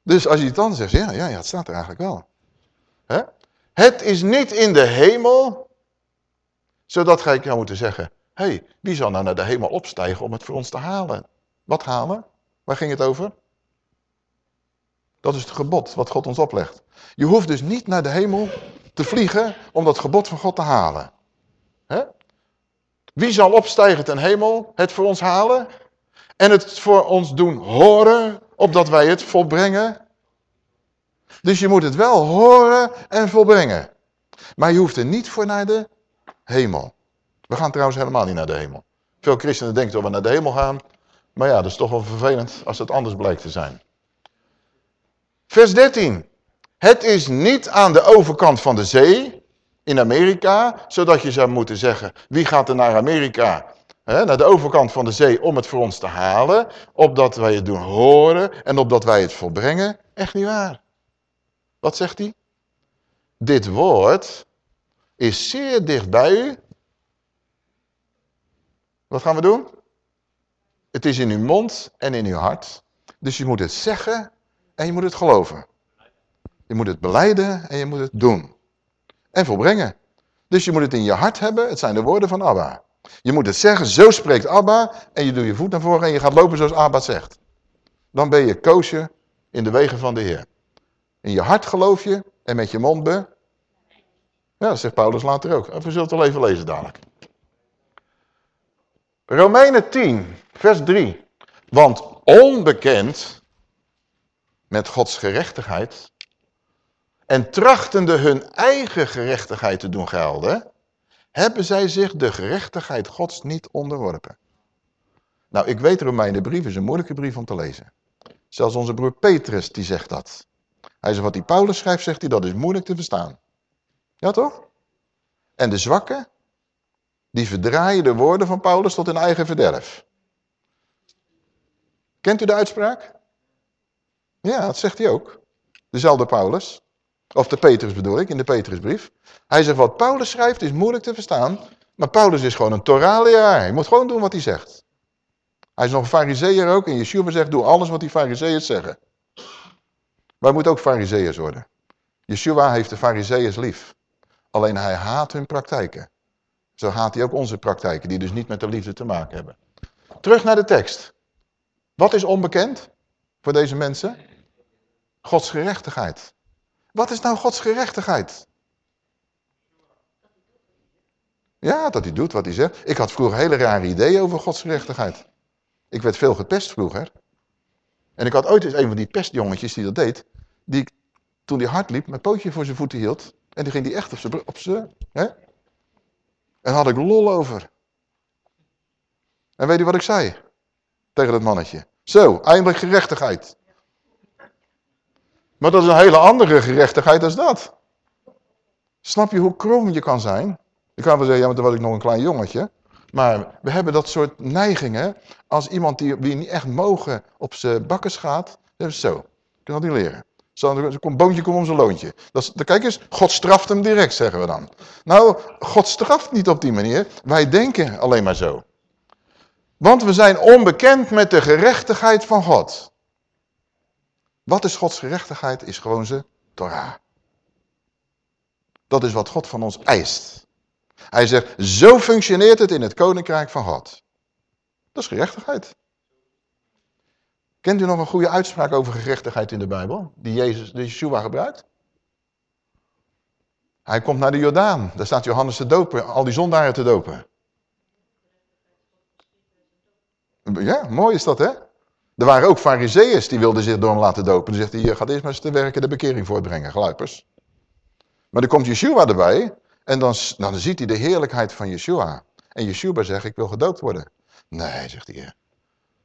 Dus als je het dan zegt, ja, ja, ja het staat er eigenlijk wel. Het is niet in de hemel, zodat gij zou moeten zeggen, hé, hey, wie zal nou naar de hemel opstijgen om het voor ons te halen? Wat halen? Waar ging het over? Dat is het gebod wat God ons oplegt. Je hoeft dus niet naar de hemel te vliegen om dat gebod van God te halen. Wie zal opstijgen ten hemel, het voor ons halen en het voor ons doen horen, opdat wij het volbrengen? Dus je moet het wel horen en volbrengen. Maar je hoeft er niet voor naar de hemel. We gaan trouwens helemaal niet naar de hemel. Veel christenen denken dat we naar de hemel gaan. Maar ja, dat is toch wel vervelend als het anders blijkt te zijn. Vers 13. Het is niet aan de overkant van de zee, in Amerika, zodat je zou moeten zeggen, wie gaat er naar Amerika? Naar de overkant van de zee om het voor ons te halen, opdat wij het doen horen en opdat wij het volbrengen. Echt niet waar. Wat zegt hij? Dit woord is zeer dicht bij u. Wat gaan we doen? Het is in uw mond en in uw hart. Dus je moet het zeggen en je moet het geloven. Je moet het beleiden en je moet het doen. En volbrengen. Dus je moet het in je hart hebben, het zijn de woorden van Abba. Je moet het zeggen, zo spreekt Abba, en je doet je voet naar voren en je gaat lopen zoals Abba zegt. Dan ben je koosje in de wegen van de Heer. In je hart geloof je en met je mond be. Ja, dat zegt Paulus later ook. We zullen het wel even lezen dadelijk. Romeinen 10, vers 3. Want onbekend met Gods gerechtigheid en trachtende hun eigen gerechtigheid te doen gelden, hebben zij zich de gerechtigheid Gods niet onderworpen. Nou, ik weet Romeinenbrief is een moeilijke brief om te lezen. Zelfs onze broer Petrus die zegt dat. Hij zegt wat die Paulus schrijft, zegt hij, dat is moeilijk te verstaan. Ja toch? En de zwakken, die verdraaien de woorden van Paulus tot hun eigen verderf. Kent u de uitspraak? Ja, dat zegt hij ook. Dezelfde Paulus. Of de Petrus bedoel ik, in de Petrusbrief. Hij zegt, wat Paulus schrijft is moeilijk te verstaan. Maar Paulus is gewoon een Torah-leraar. Hij moet gewoon doen wat hij zegt. Hij is nog een fariseer ook. En Yeshua zegt, doe alles wat die fariseeërs zeggen. Wij moeten ook fariseeërs worden. Yeshua heeft de fariseeërs lief. Alleen hij haat hun praktijken. Zo haat hij ook onze praktijken, die dus niet met de liefde te maken hebben. Terug naar de tekst. Wat is onbekend voor deze mensen? Gods gerechtigheid. Wat is nou Gods gerechtigheid? Ja, dat hij doet wat hij zegt. Ik had vroeger hele rare ideeën over Gods gerechtigheid. Ik werd veel gepest vroeger. En ik had ooit eens een van die pestjongetjes die dat deed. Die toen hij hard liep, mijn pootje voor zijn voeten hield. En die ging die echt op zijn... Op zijn? En had ik lol over. En weet je wat ik zei? Tegen dat mannetje. Zo, eindelijk gerechtigheid. Maar dat is een hele andere gerechtigheid dan dat. Snap je hoe krom je kan zijn? Ik kan wel zeggen, ja, maar toen was ik nog een klein jongetje. Maar we hebben dat soort neigingen. Als iemand die, die niet echt mogen op zijn bakkes gaat. Is zo. Kan dat niet leren. Zo, een boontje komt om zijn loontje. Dat is, kijk eens, God straft hem direct, zeggen we dan. Nou, God straft niet op die manier. Wij denken alleen maar zo. Want we zijn onbekend met de gerechtigheid van God. Wat is Gods gerechtigheid? Is gewoon zijn Torah. Dat is wat God van ons eist. Hij zegt, zo functioneert het in het koninkrijk van God. Dat is gerechtigheid. Kent u nog een goede uitspraak over gerechtigheid in de Bijbel? Die Jezus, die Yeshua gebruikt? Hij komt naar de Jordaan. Daar staat Johannes te dopen, al die zondaren te dopen. Ja, mooi is dat hè? Er waren ook fariseeërs die wilden zich door hem laten dopen. Dan zegt hij, je gaat eerst maar eens te werken de bekering voortbrengen, gluipers. Maar dan komt Yeshua erbij en dan, dan ziet hij de heerlijkheid van Yeshua. En Yeshua zegt, ik wil gedoopt worden. Nee, zegt hij.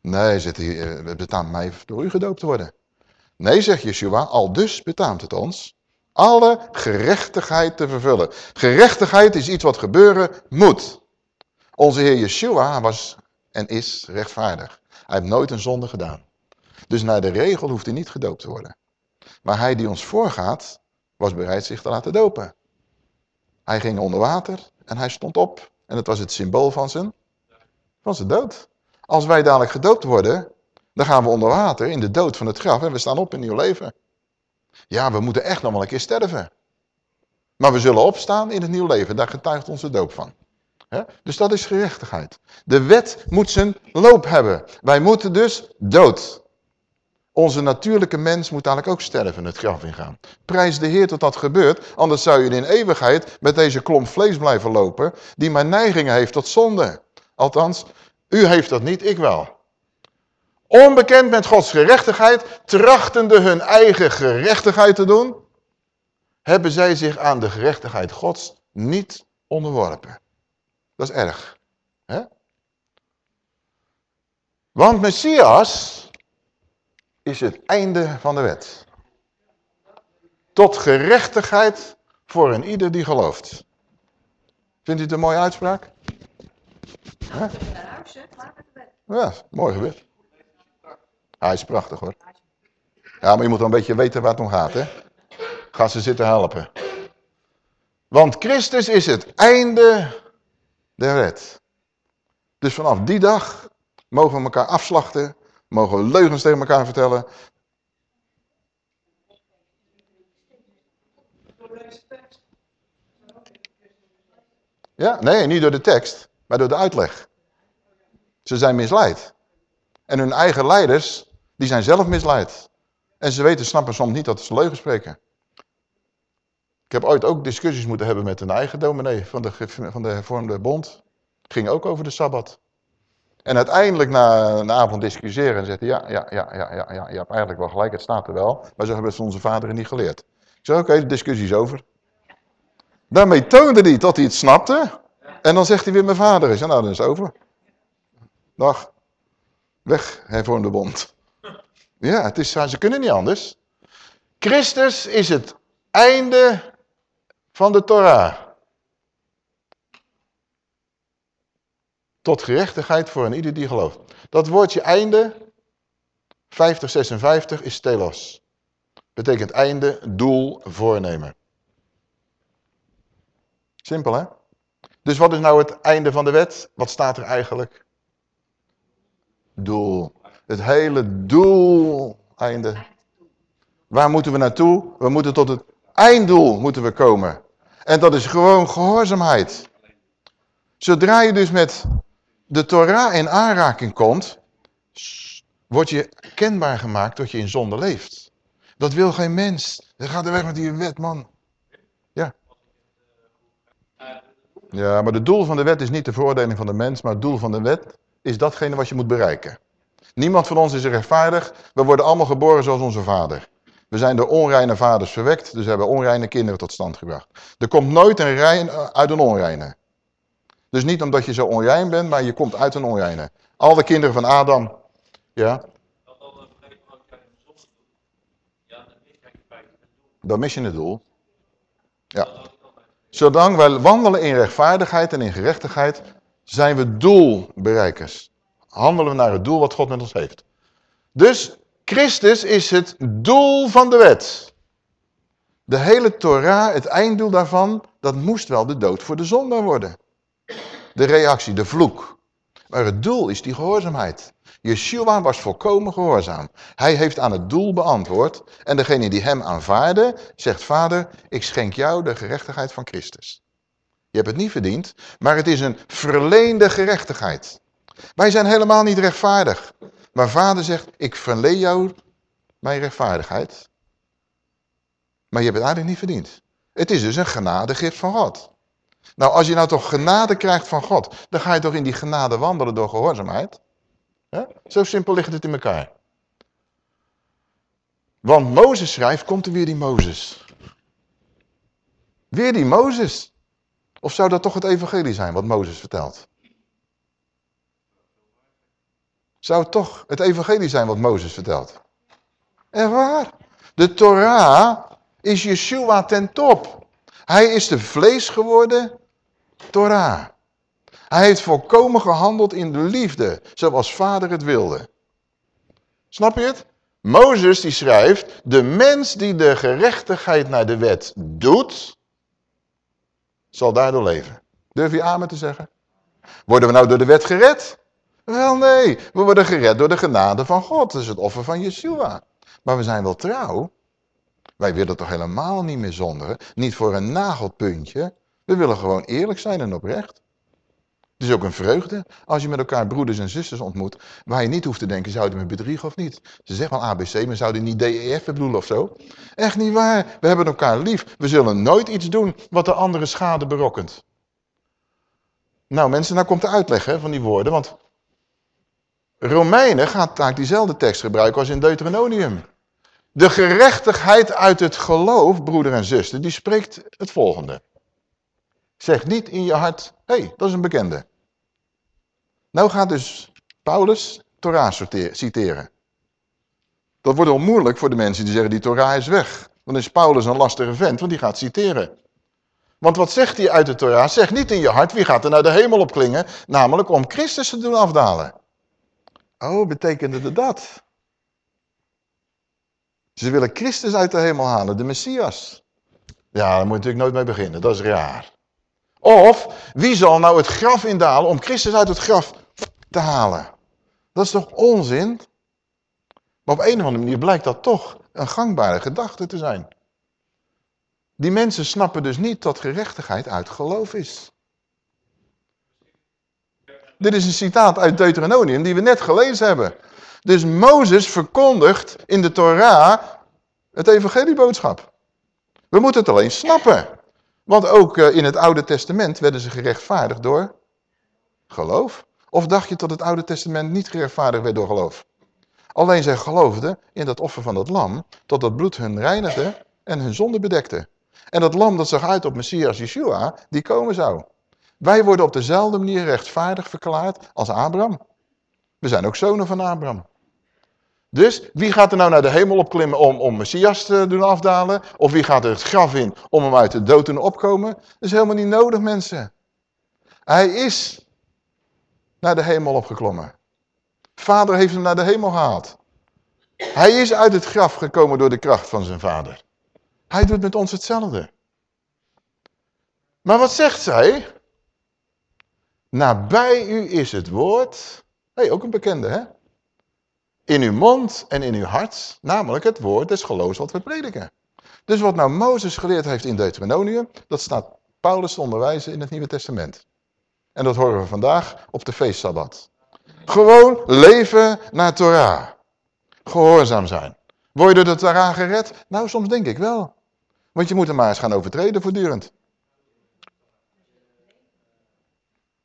Nee, hij, eh, het betaamt mij door u gedoopt te worden. Nee, zegt Yeshua, al dus betaamt het ons alle gerechtigheid te vervullen. Gerechtigheid is iets wat gebeuren moet. Onze Heer Yeshua was en is rechtvaardig. Hij heeft nooit een zonde gedaan. Dus naar de regel hoeft hij niet gedoopt te worden. Maar hij die ons voorgaat, was bereid zich te laten dopen. Hij ging onder water en hij stond op. En dat was het symbool van zijn, van zijn dood. Als wij dadelijk gedoopt worden, dan gaan we onder water in de dood van het graf en we staan op in nieuw leven. Ja, we moeten echt nog wel een keer sterven. Maar we zullen opstaan in het nieuw leven, daar getuigt onze doop van. Dus dat is gerechtigheid. De wet moet zijn loop hebben. Wij moeten dus dood. Onze natuurlijke mens moet eigenlijk ook sterven het graf ingaan. Prijs de Heer dat dat gebeurt, anders zou je in eeuwigheid met deze klomp vlees blijven lopen, die maar neigingen heeft tot zonde. Althans, u heeft dat niet, ik wel. Onbekend met Gods gerechtigheid, trachtende hun eigen gerechtigheid te doen, hebben zij zich aan de gerechtigheid Gods niet onderworpen. Dat is erg. Hè? Want Messias is het einde van de wet. Tot gerechtigheid voor een ieder die gelooft. Vindt u het een mooie uitspraak? Huh? Ja, mooi gebeurd. Hij is prachtig hoor. Ja, maar je moet wel een beetje weten waar het om gaat, hè. Ga ze zitten helpen. Want Christus is het einde der wet. Dus vanaf die dag mogen we elkaar afslachten, mogen we leugens tegen elkaar vertellen. Ja, nee, niet door de tekst, maar door de uitleg. Ze zijn misleid. En hun eigen leiders, die zijn zelf misleid. En ze weten, snappen soms niet dat ze leugen spreken. Ik heb ooit ook discussies moeten hebben met een eigen dominee van de, van de hervormde bond. Ging ook over de Sabbat. En uiteindelijk na een avond discussiëren en hij, ja, ja, ja, ja, ja, ja, je hebt eigenlijk wel gelijk, het staat er wel. Maar zo hebben het onze vaderen niet geleerd. Ik zei, oké, de discussie is over. Daarmee toonde hij dat hij het snapte. En dan zegt hij weer, mijn vader is. Ja, nou, dan is het over. Dag. Weg, hervormde bond. Ja, het is, ze kunnen niet anders. Christus is het einde van de Torah. Tot gerechtigheid voor een ieder die gelooft. Dat woordje einde, 50, 56, is telos. Betekent einde, doel, voornemen. Simpel hè? Dus wat is nou het einde van de wet? Wat staat er eigenlijk? Doel. Het hele doel, einde. Waar moeten we naartoe? We moeten tot het einddoel moeten we komen. En dat is gewoon gehoorzaamheid. Zodra je dus met de Torah in aanraking komt, word je kenbaar gemaakt dat je in zonde leeft. Dat wil geen mens. Dan gaat er weg met die wet, man. Ja. Ja, maar het doel van de wet is niet de veroordeling van de mens, maar het doel van de wet is datgene wat je moet bereiken. Niemand van ons is rechtvaardig. We worden allemaal geboren zoals onze vader. We zijn door onreine vaders verwekt, dus hebben onreine kinderen tot stand gebracht. Er komt nooit een rein uit een onreine. Dus niet omdat je zo onrein bent, maar je komt uit een onreine. Al de kinderen van Adam, ja. Dan mis je het doel. Ja. Zolang wij wandelen in rechtvaardigheid en in gerechtigheid, zijn we doelbereikers. Handelen we naar het doel wat God met ons heeft. Dus Christus is het doel van de wet. De hele Torah, het einddoel daarvan, dat moest wel de dood voor de zonde worden. De reactie, de vloek. Maar het doel is die gehoorzaamheid. Yeshua was volkomen gehoorzaam. Hij heeft aan het doel beantwoord. En degene die hem aanvaarde, zegt, vader, ik schenk jou de gerechtigheid van Christus. Je hebt het niet verdiend, maar het is een verleende gerechtigheid. Wij zijn helemaal niet rechtvaardig. Maar vader zegt, ik verleen jou mijn rechtvaardigheid. Maar je hebt het eigenlijk niet verdiend. Het is dus een genadegift van God. Nou, als je nou toch genade krijgt van God, dan ga je toch in die genade wandelen door gehoorzaamheid. Zo simpel ligt het in elkaar. Want Mozes schrijft, komt er weer die Mozes. Weer die Mozes. Of zou dat toch het evangelie zijn wat Mozes vertelt? Zou het toch het evangelie zijn wat Mozes vertelt? En waar? De Torah is Yeshua ten top. Hij is de vlees geworden Torah. Hij heeft volkomen gehandeld in de liefde, zoals vader het wilde. Snap je het? Mozes die schrijft, de mens die de gerechtigheid naar de wet doet, zal daardoor leven. Durf je amen te zeggen? Worden we nou door de wet gered? Wel nee, we worden gered door de genade van God. Dat is het offer van Yeshua. Maar we zijn wel trouw. Wij willen toch helemaal niet meer zonderen. Niet voor een nagelpuntje. We willen gewoon eerlijk zijn en oprecht. Het is ook een vreugde als je met elkaar broeders en zusters ontmoet, waar je niet hoeft te denken, zouden we bedriegen of niet? Ze zeggen wel ABC, maar zouden niet DEF bedoelen of zo? Echt niet waar. We hebben elkaar lief. We zullen nooit iets doen wat de andere schade berokkent. Nou mensen, nou komt de uitleg hè, van die woorden, want Romeinen gaat vaak diezelfde tekst gebruiken als in Deuteronomium. De gerechtigheid uit het geloof, broeder en zuster, die spreekt het volgende. Zeg niet in je hart, hey, dat is een bekende. Nou gaat dus Paulus Torah citeren. Dat wordt al moeilijk voor de mensen die zeggen die Torah is weg. Dan is Paulus een lastige vent, want die gaat citeren. Want wat zegt hij uit de Torah? Zeg niet in je hart, wie gaat er naar de hemel opklingen? Namelijk om Christus te doen afdalen. Oh, betekende dat? Ze willen Christus uit de hemel halen, de Messias. Ja, daar moet je natuurlijk nooit mee beginnen, dat is raar. Of, wie zal nou het graf indalen om Christus uit het graf te halen? Dat is toch onzin? Maar op een of andere manier blijkt dat toch een gangbare gedachte te zijn. Die mensen snappen dus niet dat gerechtigheid uit geloof is. Dit is een citaat uit Deuteronomium die we net gelezen hebben. Dus Mozes verkondigt in de Torah het evangelieboodschap. We moeten het alleen snappen. Want ook eh, in het Oude Testament werden ze gerechtvaardigd door geloof. Of dacht je dat het Oude Testament niet gerechtvaardigd werd door geloof? Alleen zij geloofden in dat offer van dat lam, dat dat bloed hun reinigde en hun zonde bedekte. En dat lam dat zag uit op Messias Yeshua, die komen zou. Wij worden op dezelfde manier rechtvaardig verklaard als Abraham. We zijn ook zonen van Abraham. Dus wie gaat er nou naar de hemel opklimmen om, om Messias te doen afdalen? Of wie gaat er het graf in om hem uit de dood te opkomen? Dat is helemaal niet nodig mensen. Hij is naar de hemel opgeklommen. Vader heeft hem naar de hemel gehaald. Hij is uit het graf gekomen door de kracht van zijn vader. Hij doet met ons hetzelfde. Maar wat zegt zij? Nabij u is het woord. Hé, hey, ook een bekende hè? In uw mond en in uw hart, namelijk het woord des geloofs wat we prediken. Dus wat nou Mozes geleerd heeft in Deuteronomium, dat staat Paulus te onderwijzen in het Nieuwe Testament. En dat horen we vandaag op de feestsabbat. Gewoon leven naar Torah. Gehoorzaam zijn. Word je door de Torah gered? Nou, soms denk ik wel. Want je moet er maar eens gaan overtreden voortdurend.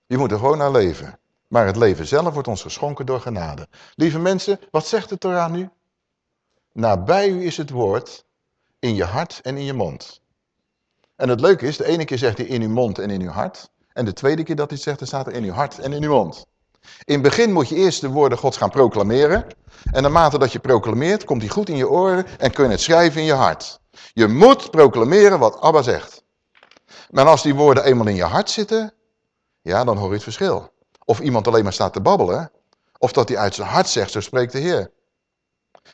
Je moet er gewoon naar leven. Maar het leven zelf wordt ons geschonken door genade. Lieve mensen, wat zegt de Torah nu? Nabij u is het woord in je hart en in je mond. En het leuke is, de ene keer zegt hij in uw mond en in uw hart. En de tweede keer dat hij zegt, dan staat er in uw hart en in uw mond. In het begin moet je eerst de woorden gods gaan proclameren. En naarmate dat je proclameert, komt hij goed in je oren en kun je het schrijven in je hart. Je moet proclameren wat Abba zegt. Maar als die woorden eenmaal in je hart zitten, ja, dan hoor je het verschil. Of iemand alleen maar staat te babbelen. Of dat hij uit zijn hart zegt, zo spreekt de Heer.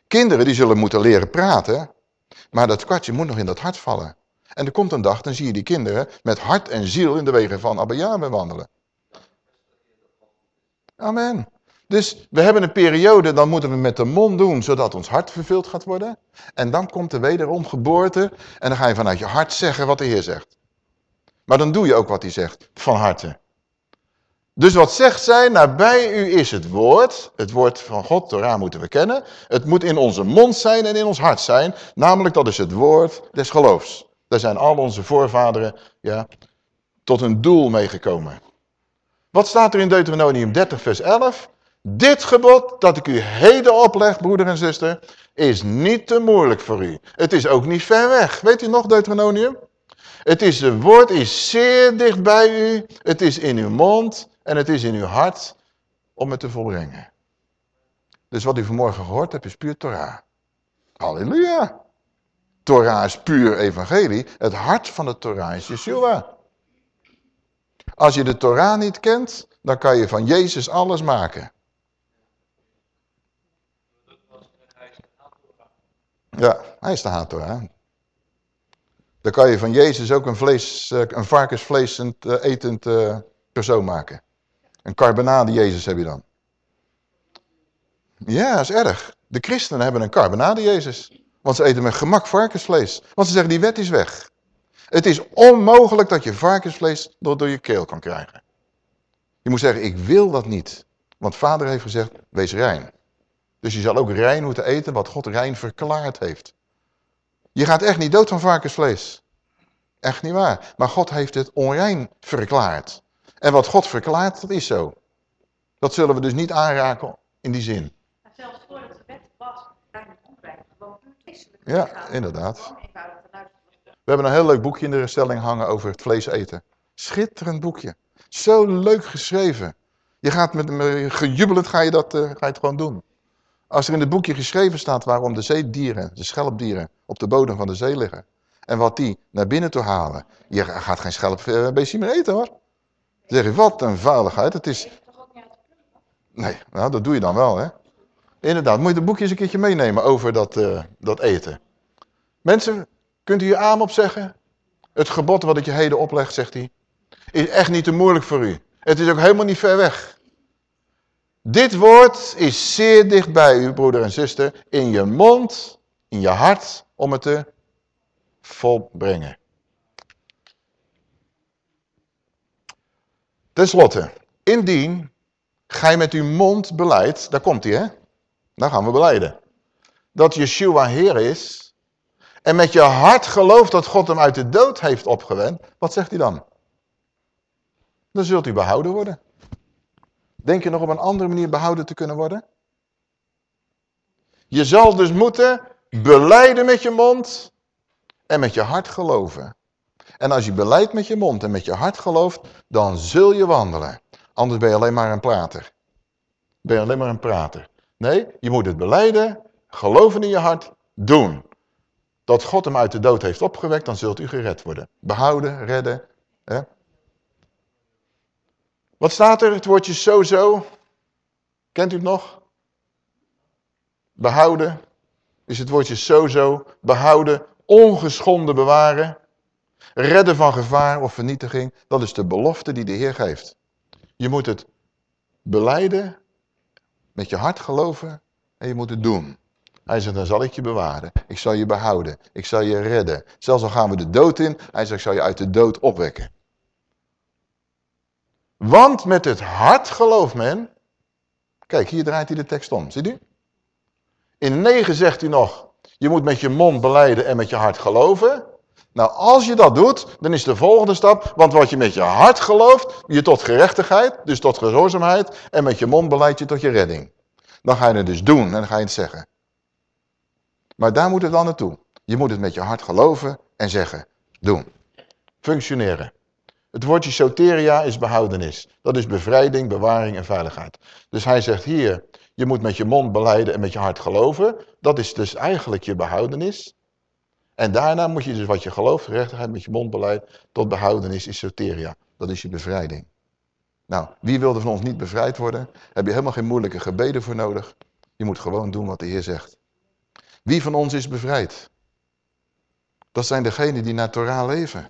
Kinderen die zullen moeten leren praten. Maar dat kwartje moet nog in dat hart vallen. En er komt een dag, dan zie je die kinderen met hart en ziel in de wegen van Abba wandelen. Amen. Dus we hebben een periode, dan moeten we met de mond doen, zodat ons hart vervuld gaat worden. En dan komt er wederom geboorte en dan ga je vanuit je hart zeggen wat de Heer zegt. Maar dan doe je ook wat hij zegt, van harte. Dus wat zegt zij? Nabij u is het woord. Het woord van God, Torah, moeten we kennen. Het moet in onze mond zijn en in ons hart zijn. Namelijk, dat is het woord des geloofs. Daar zijn al onze voorvaderen ja, tot een doel meegekomen. Wat staat er in Deuteronomium 30 vers 11? Dit gebod dat ik u heden opleg, broeder en zuster, is niet te moeilijk voor u. Het is ook niet ver weg. Weet u nog Deuteronomium? Het is, het woord is zeer dicht bij u. Het is in uw mond en het is in uw hart om het te volbrengen. Dus wat u vanmorgen gehoord hebt is puur Torah. Halleluja. Torah is puur evangelie. Het hart van de Torah is Yeshua. Als je de Torah niet kent, dan kan je van Jezus alles maken. Ja, hij is de Hatorah. Dan kan je van Jezus ook een, vlees, eh, een varkensvleesend eh, etend uh, persoon maken. Een carbonade Jezus heb je dan. Ja, dat is erg. De christenen hebben een carbonade Jezus. Want ze eten met gemak varkensvlees. Want ze zeggen die wet is weg. Het is onmogelijk dat je varkensvlees door, door je keel kan krijgen. Je moet zeggen, ik wil dat niet. Want vader heeft gezegd, wees rein. Dus je zal ook rein moeten eten wat God rein verklaard heeft. Je gaat echt niet dood van varkensvlees. Echt niet waar. Maar God heeft het onrein verklaard. En wat God verklaart, dat is zo. Dat zullen we dus niet aanraken in die zin. Zelfs voordat de wet was, gewoon Ja, inderdaad. We hebben een heel leuk boekje in de stelling hangen over het vlees eten. Schitterend boekje. Zo leuk geschreven. Je gaat met gejubelend ga je, dat, uh, ga je het gewoon doen. Als er in het boekje geschreven staat waarom de zeedieren, de schelpdieren, op de bodem van de zee liggen. En wat die naar binnen toe halen. Je gaat geen schelpbeestje eh, meer eten hoor. Zeg je, wat een vuiligheid. Het is... Nee, nou dat doe je dan wel hè. Inderdaad, moet je het boekje eens een keertje meenemen over dat, uh, dat eten. Mensen, kunt u je aam op zeggen? Het gebod wat ik je heden opleg, zegt hij, is echt niet te moeilijk voor u. Het is ook helemaal niet ver weg. Dit woord is zeer dicht bij u, broeder en zuster, in je mond, in je hart, om het te volbrengen. Ten slotte, indien gij met uw mond beleidt, daar komt hij hè, daar gaan we beleiden, dat Yeshua Heer is, en met je hart gelooft dat God hem uit de dood heeft opgewend, wat zegt hij dan? Dan zult u behouden worden. Denk je nog op een andere manier behouden te kunnen worden? Je zal dus moeten beleiden met je mond en met je hart geloven. En als je beleidt met je mond en met je hart gelooft, dan zul je wandelen. Anders ben je alleen maar een prater. Ben je alleen maar een prater. Nee, je moet het beleiden, geloven in je hart, doen. Dat God hem uit de dood heeft opgewekt, dan zult u gered worden. Behouden, redden. Hè? Wat staat er? Het woordje zo-zo. Kent u het nog? Behouden is het woordje zo-zo. Behouden, ongeschonden bewaren. Redden van gevaar of vernietiging. Dat is de belofte die de Heer geeft. Je moet het beleiden, met je hart geloven en je moet het doen. Hij zegt, dan zal ik je bewaren. Ik zal je behouden. Ik zal je redden. Zelfs al gaan we de dood in. Hij zegt, ik zal je uit de dood opwekken. Want met het hart gelooft men. Kijk, hier draait hij de tekst om. Ziet u? In 9 zegt hij nog, je moet met je mond beleiden en met je hart geloven. Nou, als je dat doet, dan is de volgende stap, want wat je met je hart gelooft, je tot gerechtigheid, dus tot gehoorzaamheid, en met je mond beleid je tot je redding. Dan ga je het dus doen en dan ga je het zeggen. Maar daar moet het dan naartoe. Je moet het met je hart geloven en zeggen. Doen. Functioneren. Het woordje soteria is behoudenis. Dat is bevrijding, bewaring en veiligheid. Dus hij zegt hier, je moet met je mond beleiden en met je hart geloven. Dat is dus eigenlijk je behoudenis. En daarna moet je dus wat je gelooft, gerechtigheid met je mond beleid, tot behoudenis is soteria. Dat is je bevrijding. Nou, wie wilde van ons niet bevrijd worden? Heb je helemaal geen moeilijke gebeden voor nodig. Je moet gewoon doen wat de Heer zegt. Wie van ons is bevrijd? Dat zijn degenen die naar Torah leven.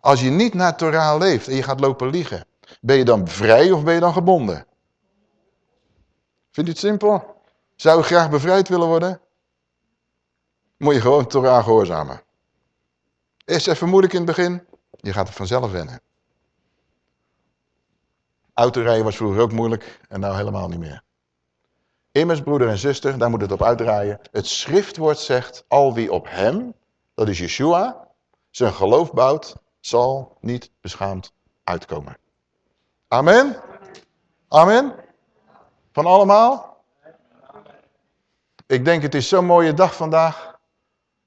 Als je niet naar Torah leeft en je gaat lopen liegen, ben je dan vrij of ben je dan gebonden? Vindt u het simpel? Zou je graag bevrijd willen worden? Moet je gewoon Torah gehoorzamen. Is even moeilijk in het begin, je gaat het vanzelf wennen. Autorijden was vroeger ook moeilijk en nou helemaal niet meer. Immers, broeder en zuster, daar moet het op uitdraaien. Het schriftwoord zegt, al wie op hem, dat is Yeshua, zijn geloof bouwt, zal niet beschaamd uitkomen. Amen? Amen? Van allemaal? Ik denk het is zo'n mooie dag vandaag.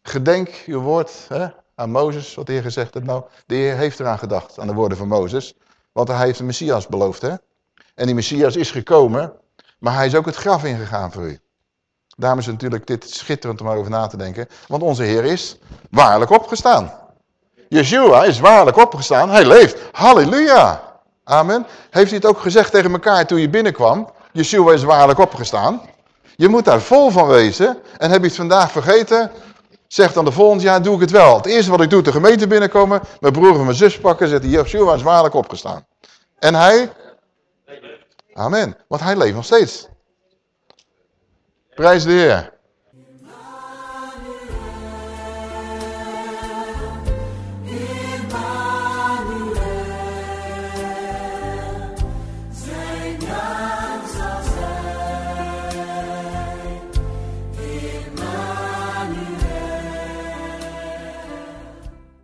Gedenk uw woord hè, aan Mozes, wat de Heer gezegd heeft. Nou, de Heer heeft eraan gedacht, aan de woorden van Mozes. Want hij heeft de Messias beloofd. Hè? En die Messias is gekomen, maar hij is ook het graf ingegaan voor u. Daarom is natuurlijk dit schitterend om erover na te denken. Want onze Heer is waarlijk opgestaan. Yeshua is waarlijk opgestaan. Hij leeft. Halleluja. Amen. Heeft hij het ook gezegd tegen elkaar toen je binnenkwam? Yeshua is waarlijk opgestaan. Je moet daar vol van wezen. En heb je het vandaag vergeten? Zeg dan de volgende jaar doe ik het wel. Het eerste wat ik doe, de gemeente binnenkomen, mijn broer en mijn zus pakken, zegt Yeshua is waarlijk opgestaan. En hij? Amen. Want hij leeft nog steeds. Prijs de Heer.